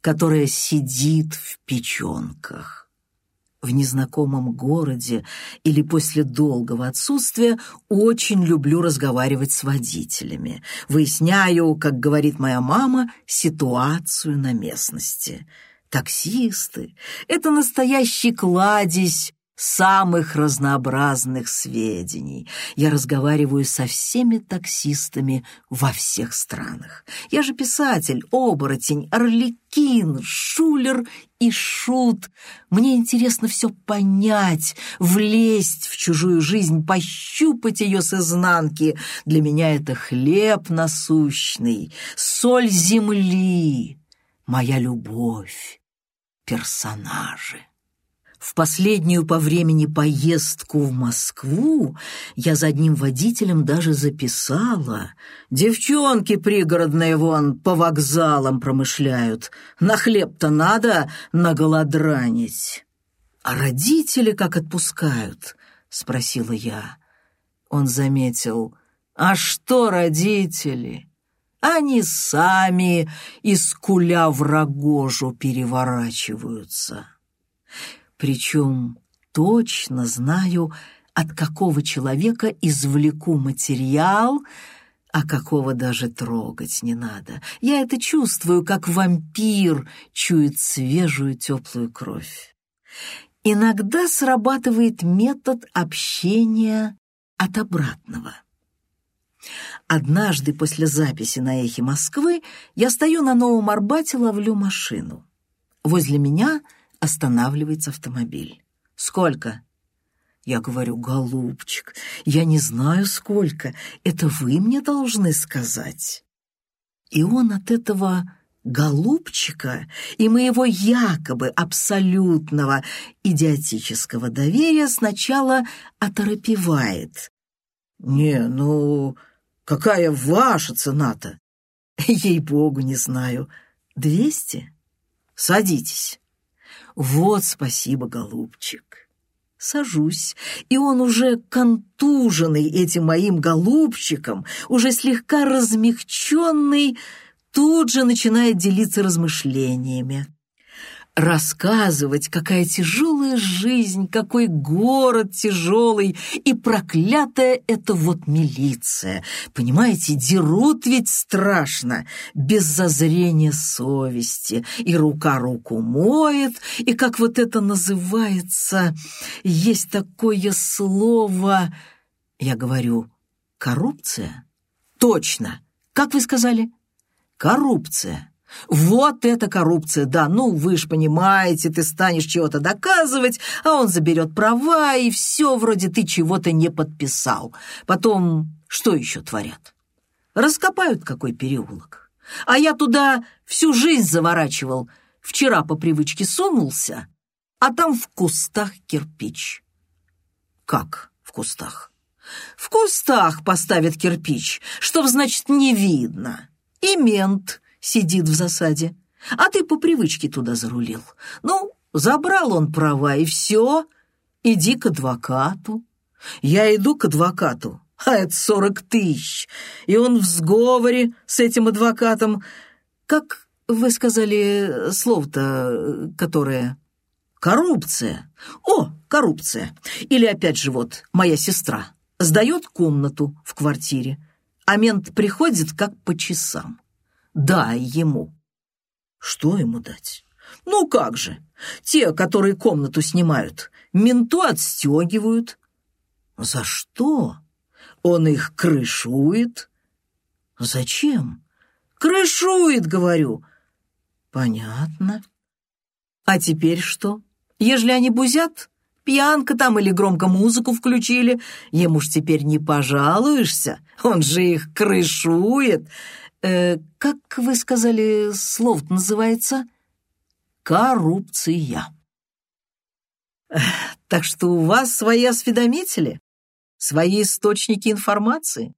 которое сидит в печенках в незнакомом городе или после долгого отсутствия очень люблю разговаривать с водителями. Выясняю, как говорит моя мама, ситуацию на местности. Таксисты — это настоящий кладезь самых разнообразных сведений. Я разговариваю со всеми таксистами во всех странах. Я же писатель, оборотень, орликин, шулер и шут. Мне интересно все понять, влезть в чужую жизнь, пощупать ее с изнанки. Для меня это хлеб насущный, соль земли, моя любовь, персонажи. В последнюю по времени поездку в Москву я за одним водителем даже записала. Девчонки пригородные вон по вокзалам промышляют. На хлеб-то надо наголодранить. А родители как отпускают? Спросила я. Он заметил. А что родители? Они сами из куля в рогожу переворачиваются. Причем точно знаю, от какого человека извлеку материал, а какого даже трогать не надо. Я это чувствую, как вампир чует свежую теплую кровь. Иногда срабатывает метод общения от обратного. Однажды после записи на «Эхе Москвы» я стою на Новом Арбате, ловлю машину. Возле меня — останавливается автомобиль. «Сколько?» Я говорю, «Голубчик, я не знаю, сколько. Это вы мне должны сказать». И он от этого голубчика и моего якобы абсолютного идиотического доверия сначала оторопевает. «Не, ну, какая ваша цена-то?» «Ей-богу, не знаю. Двести? Садитесь». «Вот спасибо, голубчик». Сажусь, и он уже контуженный этим моим голубчиком, уже слегка размягченный, тут же начинает делиться размышлениями рассказывать, какая тяжелая жизнь, какой город тяжелый, и проклятая это вот милиция. Понимаете, дерут ведь страшно, без зазрения совести, и рука руку моет, и как вот это называется, есть такое слово, я говорю, коррупция? Точно, как вы сказали? Коррупция. Вот это коррупция, да, ну вы ж понимаете, ты станешь чего-то доказывать, а он заберет права, и все, вроде ты чего-то не подписал. Потом что еще творят? Раскопают какой переулок. А я туда всю жизнь заворачивал. Вчера по привычке сунулся, а там в кустах кирпич. Как в кустах? В кустах поставят кирпич, чтоб, значит, не видно. И мент сидит в засаде, а ты по привычке туда зарулил. Ну, забрал он права, и все, иди к адвокату. Я иду к адвокату, а это сорок тысяч, и он в сговоре с этим адвокатом. Как вы сказали слово-то, которое... Коррупция. О, коррупция. Или опять же вот моя сестра сдает комнату в квартире, а мент приходит как по часам. Дай ему. Что ему дать? Ну как же, те, которые комнату снимают, менту отстегивают. За что? Он их крышует. Зачем? Крышует, говорю. Понятно. А теперь что? Ежели они бузят, пьянка там или громко музыку включили, ему ж теперь не пожалуешься, он же их крышует. Э, как вы сказали, слово называется? Коррупция. Так что у вас свои осведомители, свои источники информации.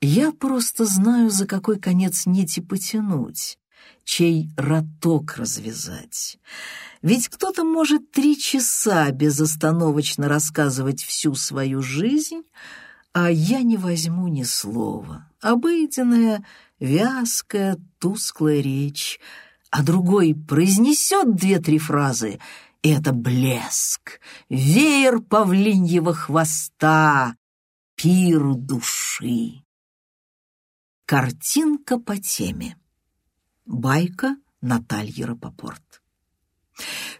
Я просто знаю, за какой конец нити потянуть, чей роток развязать. Ведь кто-то может три часа безостановочно рассказывать всю свою жизнь, а я не возьму ни слова. Обыденная, вязкая, тусклая речь, а другой произнесет две-три фразы, и это блеск, веер павлиньего хвоста, пир души. Картинка по теме. Байка Натальи Рапопорт.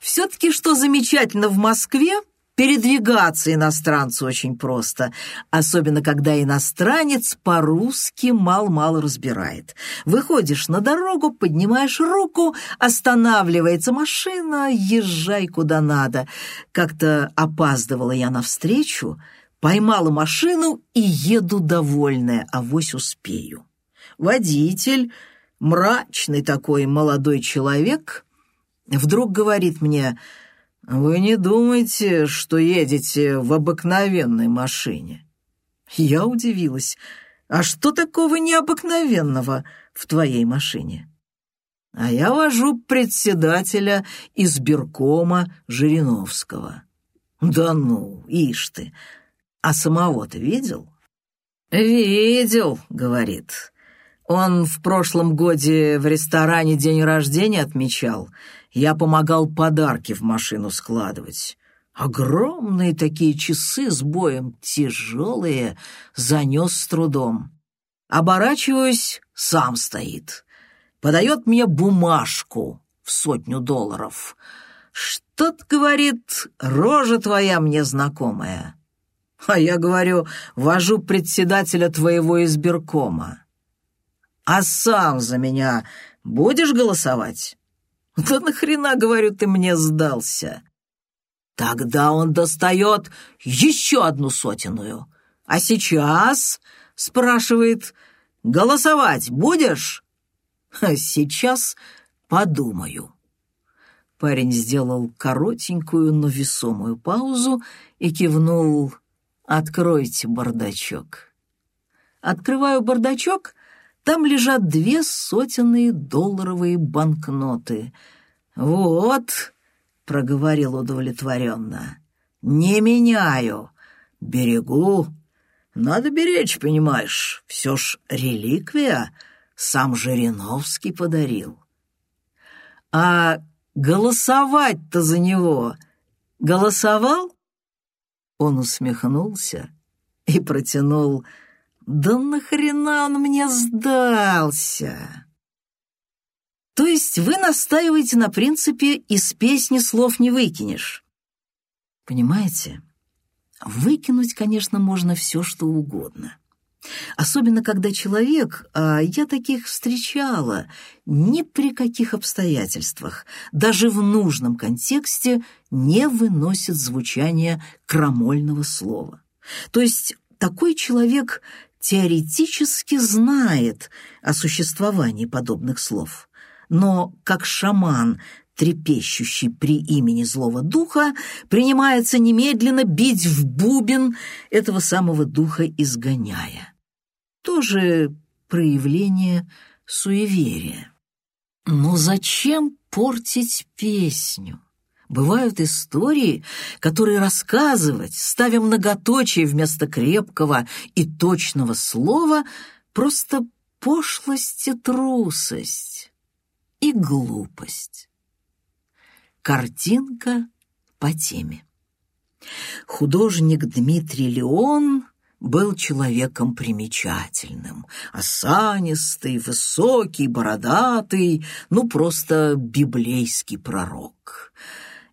Все-таки что замечательно в Москве, Передвигаться иностранцу очень просто, особенно когда иностранец по-русски мал-мало разбирает. Выходишь на дорогу, поднимаешь руку, останавливается машина, езжай куда надо. Как-то опаздывала я навстречу, поймала машину и еду довольная, авось успею. Водитель, мрачный такой молодой человек, вдруг говорит мне — «Вы не думайте, что едете в обыкновенной машине?» Я удивилась. «А что такого необыкновенного в твоей машине?» «А я вожу председателя избиркома Жириновского». «Да ну, ишь ты! А самого ты видел?» «Видел», — говорит. «Он в прошлом годе в ресторане день рождения отмечал» я помогал подарки в машину складывать. Огромные такие часы с боем, тяжелые, занес с трудом. Оборачиваюсь, сам стоит. Подает мне бумажку в сотню долларов. Что-то, говорит, рожа твоя мне знакомая. А я говорю, вожу председателя твоего избиркома. А сам за меня будешь голосовать? «Да нахрена, говорю, ты мне сдался?» Тогда он достает еще одну сотенную. «А сейчас?» — спрашивает. «Голосовать будешь?» «А сейчас подумаю». Парень сделал коротенькую, но весомую паузу и кивнул «Откройте бардачок». Открываю бардачок там лежат две сотенные долларовые банкноты. «Вот», — проговорил удовлетворенно, — не меняю. Берегу. Надо беречь, понимаешь, все ж реликвия сам Жириновский подарил. А голосовать-то за него голосовал? Он усмехнулся и протянул «Да нахрена он мне сдался?» То есть вы настаиваете на принципе «из песни слов не выкинешь». Понимаете, выкинуть, конечно, можно все, что угодно. Особенно, когда человек, а я таких встречала, ни при каких обстоятельствах, даже в нужном контексте, не выносит звучание крамольного слова. То есть такой человек теоретически знает о существовании подобных слов, но как шаман, трепещущий при имени злого духа, принимается немедленно бить в бубен этого самого духа, изгоняя. Тоже проявление суеверия. Но зачем портить песню? Бывают истории, которые рассказывать, ставя многоточие вместо крепкого и точного слова, просто пошлость и трусость и глупость. Картинка по теме. Художник Дмитрий Леон был человеком примечательным, осанистый, высокий, бородатый, ну просто библейский пророк.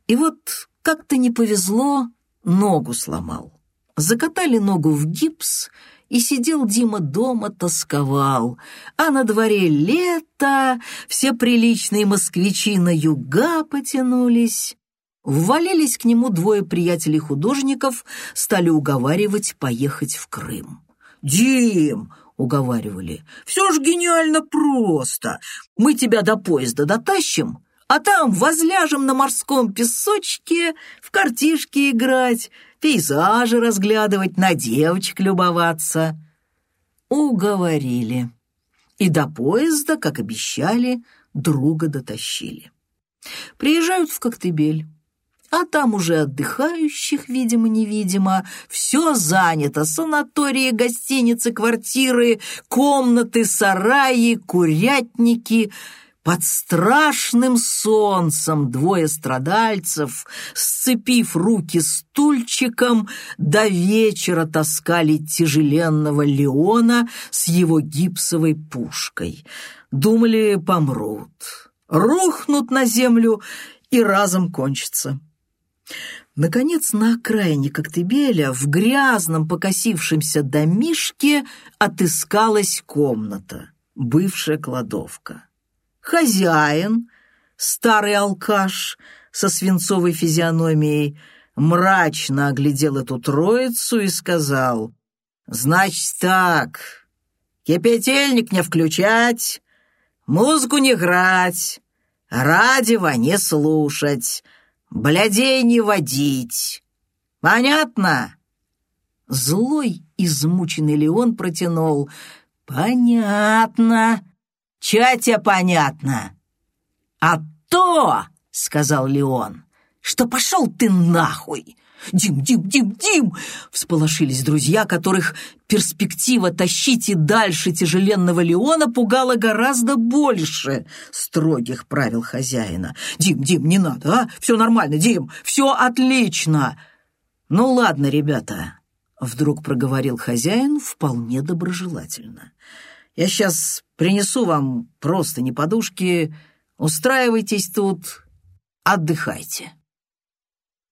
И вот как-то не повезло, ногу сломал. Закатали ногу в гипс, и сидел Дима дома, тосковал. А на дворе лето, все приличные москвичи на юга потянулись. Ввалились к нему двое приятелей-художников, стали уговаривать поехать в Крым. «Дим!» — уговаривали. «Все ж гениально просто! Мы тебя до поезда дотащим, а там возляжем на морском песочке, в картишки играть, пейзажи разглядывать, на девочек любоваться». Уговорили. И до поезда, как обещали, друга дотащили. Приезжают в Коктебель а там уже отдыхающих, видимо-невидимо, все занято, санатории, гостиницы, квартиры, комнаты, сараи, курятники. Под страшным солнцем двое страдальцев, сцепив руки стульчиком, до вечера таскали тяжеленного Леона с его гипсовой пушкой. Думали, помрут, рухнут на землю и разом кончится. Наконец, на окраине Коктебеля, в грязном покосившемся домишке, отыскалась комната, бывшая кладовка. Хозяин, старый алкаш со свинцовой физиономией, мрачно оглядел эту троицу и сказал, «Значит так, кипятильник не включать, музыку не играть, радио не слушать» блядей не водить. Понятно?» Злой, измученный Леон протянул. «Понятно. Чё тебе понятно?» «А то, — сказал Леон, — что пошел ты нахуй! «Дим, Дим, Дим, Дим!» — всполошились друзья, которых перспектива тащить и дальше тяжеленного Леона пугала гораздо больше строгих правил хозяина. «Дим, Дим, не надо, а? Все нормально, Дим, все отлично!» «Ну ладно, ребята», — вдруг проговорил хозяин вполне доброжелательно. «Я сейчас принесу вам просто не подушки, устраивайтесь тут, отдыхайте».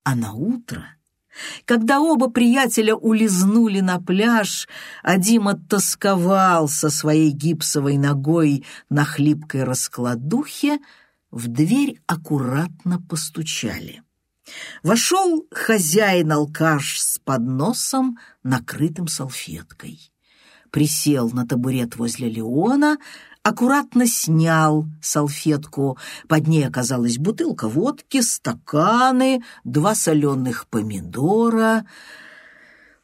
А на утро когда оба приятеля улизнули на пляж, а Дима тосковал со своей гипсовой ногой на хлипкой раскладухе, в дверь аккуратно постучали. Вошел хозяин-алкаш с подносом, накрытым салфеткой. Присел на табурет возле Леона, аккуратно снял салфетку. Под ней оказалась бутылка водки, стаканы, два соленых помидора.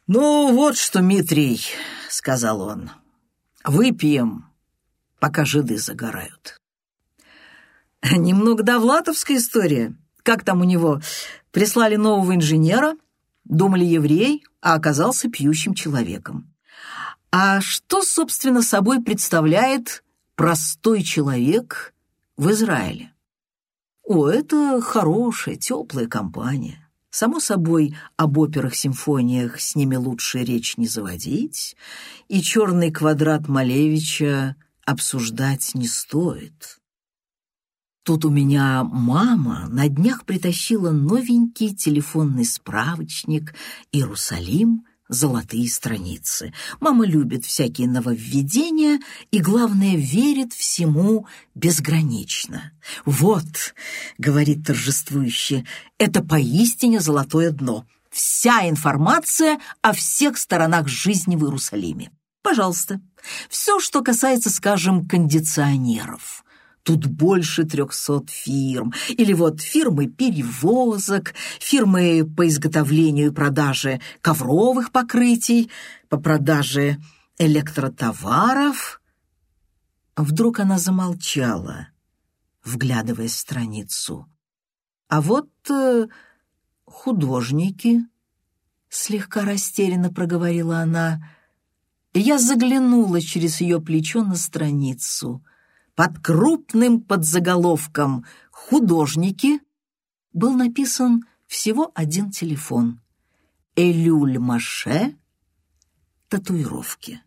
«Ну, вот что, Митрий», — сказал он, — «выпьем, пока жиды загорают». Немного довлатовская история. Как там у него? Прислали нового инженера, Думали еврей, а оказался пьющим человеком. А что, собственно, собой представляет простой человек в Израиле? О, это хорошая, теплая компания. Само собой, об операх-симфониях с ними лучше речь не заводить, и «Черный квадрат» Малевича обсуждать не стоит. Тут у меня мама на днях притащила новенький телефонный справочник «Иерусалим. Золотые страницы». Мама любит всякие нововведения и, главное, верит всему безгранично. «Вот», — говорит торжествующе, — «это поистине золотое дно. Вся информация о всех сторонах жизни в Иерусалиме. Пожалуйста, все, что касается, скажем, кондиционеров» Тут больше трехсот фирм. Или вот фирмы перевозок, фирмы по изготовлению и продаже ковровых покрытий, по продаже электротоваров. Вдруг она замолчала, вглядываясь в страницу. А вот э, художники, слегка растерянно проговорила она. Я заглянула через ее плечо на страницу — под крупным подзаголовком «Художники» был написан всего один телефон. «Элюль Маше. Татуировки».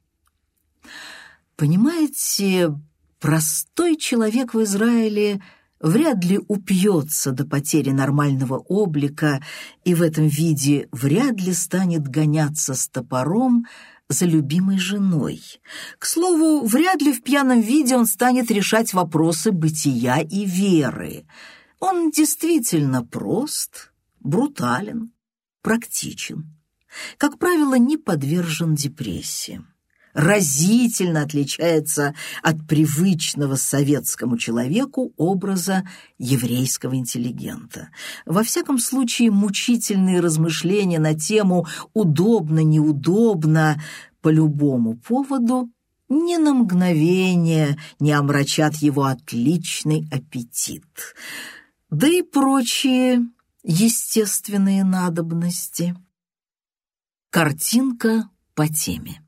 Понимаете, простой человек в Израиле вряд ли упьется до потери нормального облика и в этом виде вряд ли станет гоняться с топором за любимой женой. К слову, вряд ли в пьяном виде он станет решать вопросы бытия и веры. Он действительно прост, брутален, практичен. Как правило, не подвержен депрессии. Разительно отличается от привычного советскому человеку образа еврейского интеллигента. Во всяком случае, мучительные размышления на тему «удобно-неудобно» по любому поводу ни на мгновение не омрачат его отличный аппетит. Да и прочие естественные надобности. Картинка по теме.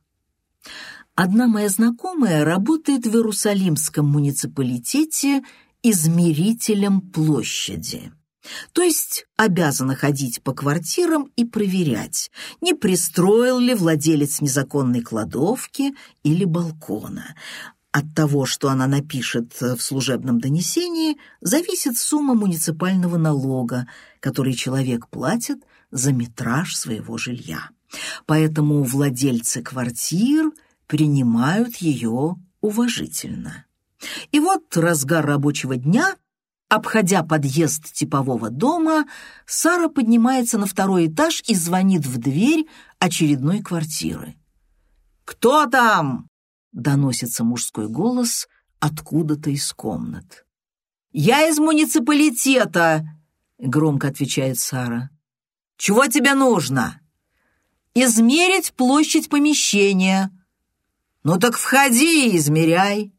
Одна моя знакомая работает в Иерусалимском муниципалитете измерителем площади. То есть обязана ходить по квартирам и проверять, не пристроил ли владелец незаконной кладовки или балкона. От того, что она напишет в служебном донесении, зависит сумма муниципального налога, который человек платит за метраж своего жилья. Поэтому владельцы квартир принимают ее уважительно. И вот разгар рабочего дня Обходя подъезд типового дома, Сара поднимается на второй этаж и звонит в дверь очередной квартиры. «Кто там?» — доносится мужской голос откуда-то из комнат. «Я из муниципалитета», — громко отвечает Сара. «Чего тебе нужно?» «Измерить площадь помещения». «Ну так входи и измеряй».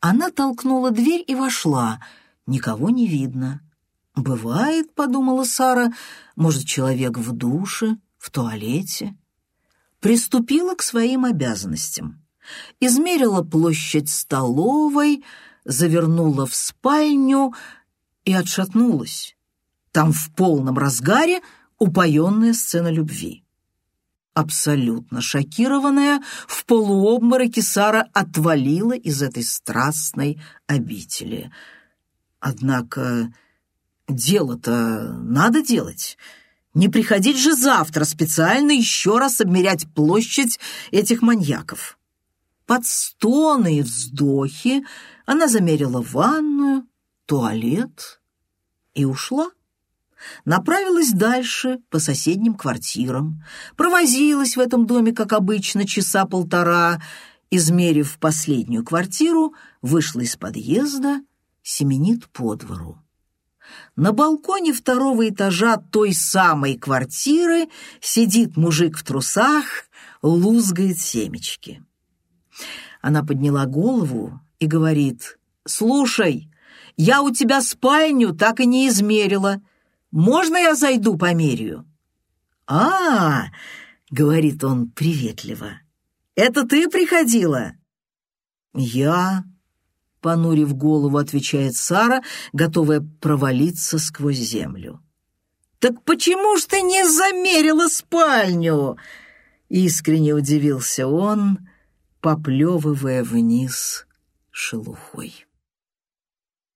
Она толкнула дверь и вошла — Никого не видно. «Бывает», — подумала Сара, — «может, человек в душе, в туалете». Приступила к своим обязанностям. Измерила площадь столовой, завернула в спальню и отшатнулась. Там в полном разгаре упоенная сцена любви. Абсолютно шокированная, в полуобмороке Сара отвалила из этой страстной обители — Однако дело-то надо делать. Не приходить же завтра специально еще раз обмерять площадь этих маньяков. Под стоны и вздохи она замерила ванную, туалет и ушла. Направилась дальше по соседним квартирам. Провозилась в этом доме, как обычно, часа полтора. Измерив последнюю квартиру, вышла из подъезда семенит по двору. На балконе второго этажа той самой квартиры сидит мужик в трусах, лузгает семечки. Она подняла голову и говорит, «Слушай, я у тебя спальню так и не измерила. Можно я зайду померяю?» «А, — говорит он приветливо, — это ты приходила?» «Я», — понурив голову, отвечает Сара, готовая провалиться сквозь землю. «Так почему ж ты не замерила спальню?» Искренне удивился он, поплевывая вниз шелухой.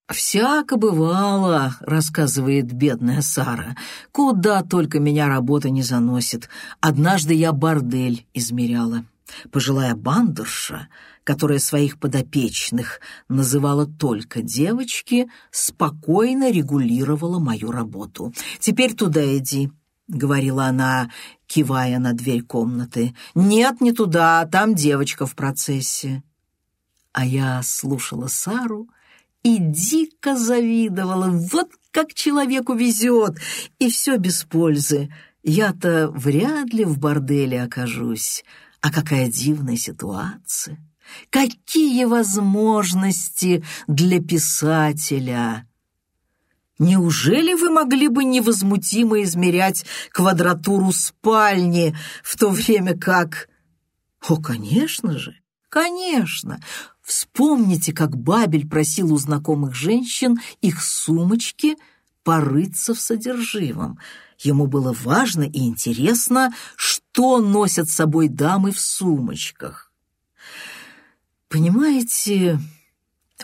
«Всяко бывало», — рассказывает бедная Сара, — «куда только меня работа не заносит. Однажды я бордель измеряла. Пожилая бандерша, которая своих подопечных называла только девочки, спокойно регулировала мою работу. «Теперь туда иди», — говорила она, кивая на дверь комнаты. «Нет, не туда, там девочка в процессе». А я слушала Сару, — и дико завидовала. Вот как человеку везет, и все без пользы. Я-то вряд ли в борделе окажусь. А какая дивная ситуация! Какие возможности для писателя! Неужели вы могли бы невозмутимо измерять квадратуру спальни, в то время как... О, конечно же, конечно! Вспомните, как Бабель просил у знакомых женщин их сумочки порыться в содержимом. Ему было важно и интересно, что носят с собой дамы в сумочках. Понимаете,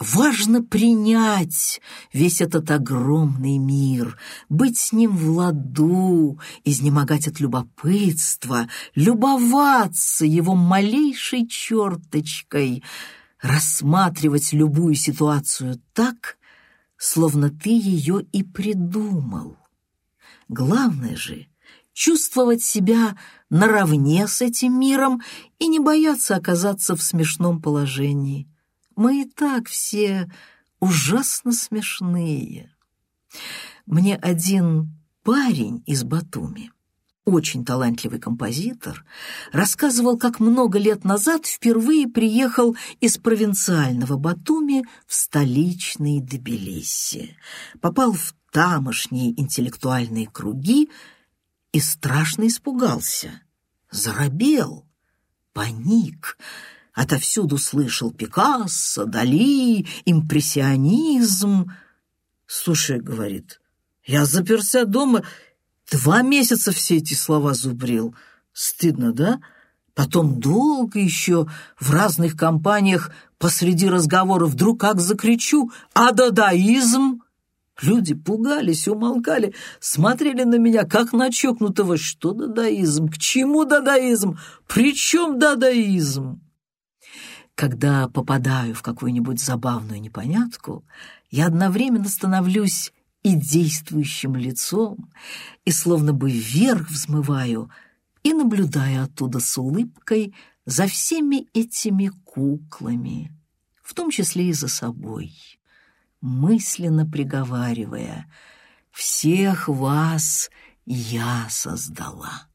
важно принять весь этот огромный мир, быть с ним в ладу, изнемогать от любопытства, любоваться его малейшей черточкой — рассматривать любую ситуацию так, словно ты ее и придумал. Главное же — чувствовать себя наравне с этим миром и не бояться оказаться в смешном положении. Мы и так все ужасно смешные. Мне один парень из Батуми очень талантливый композитор, рассказывал, как много лет назад впервые приехал из провинциального Батуми в столичный Тбилиси, попал в тамошние интеллектуальные круги и страшно испугался, заробел, паник, отовсюду слышал Пикассо, Дали, импрессионизм. «Слушай, — говорит, — я заперся дома Два месяца все эти слова зубрил. Стыдно, да? Потом долго еще в разных компаниях посреди разговора вдруг как закричу «А дадаизм!» Люди пугались, умолкали, смотрели на меня, как на чокнутого. Что дадаизм? К чему дадаизм? При чем дадаизм? Когда попадаю в какую-нибудь забавную непонятку, я одновременно становлюсь и действующим лицом, и словно бы вверх взмываю и наблюдаю оттуда с улыбкой за всеми этими куклами, в том числе и за собой, мысленно приговаривая «Всех вас я создала».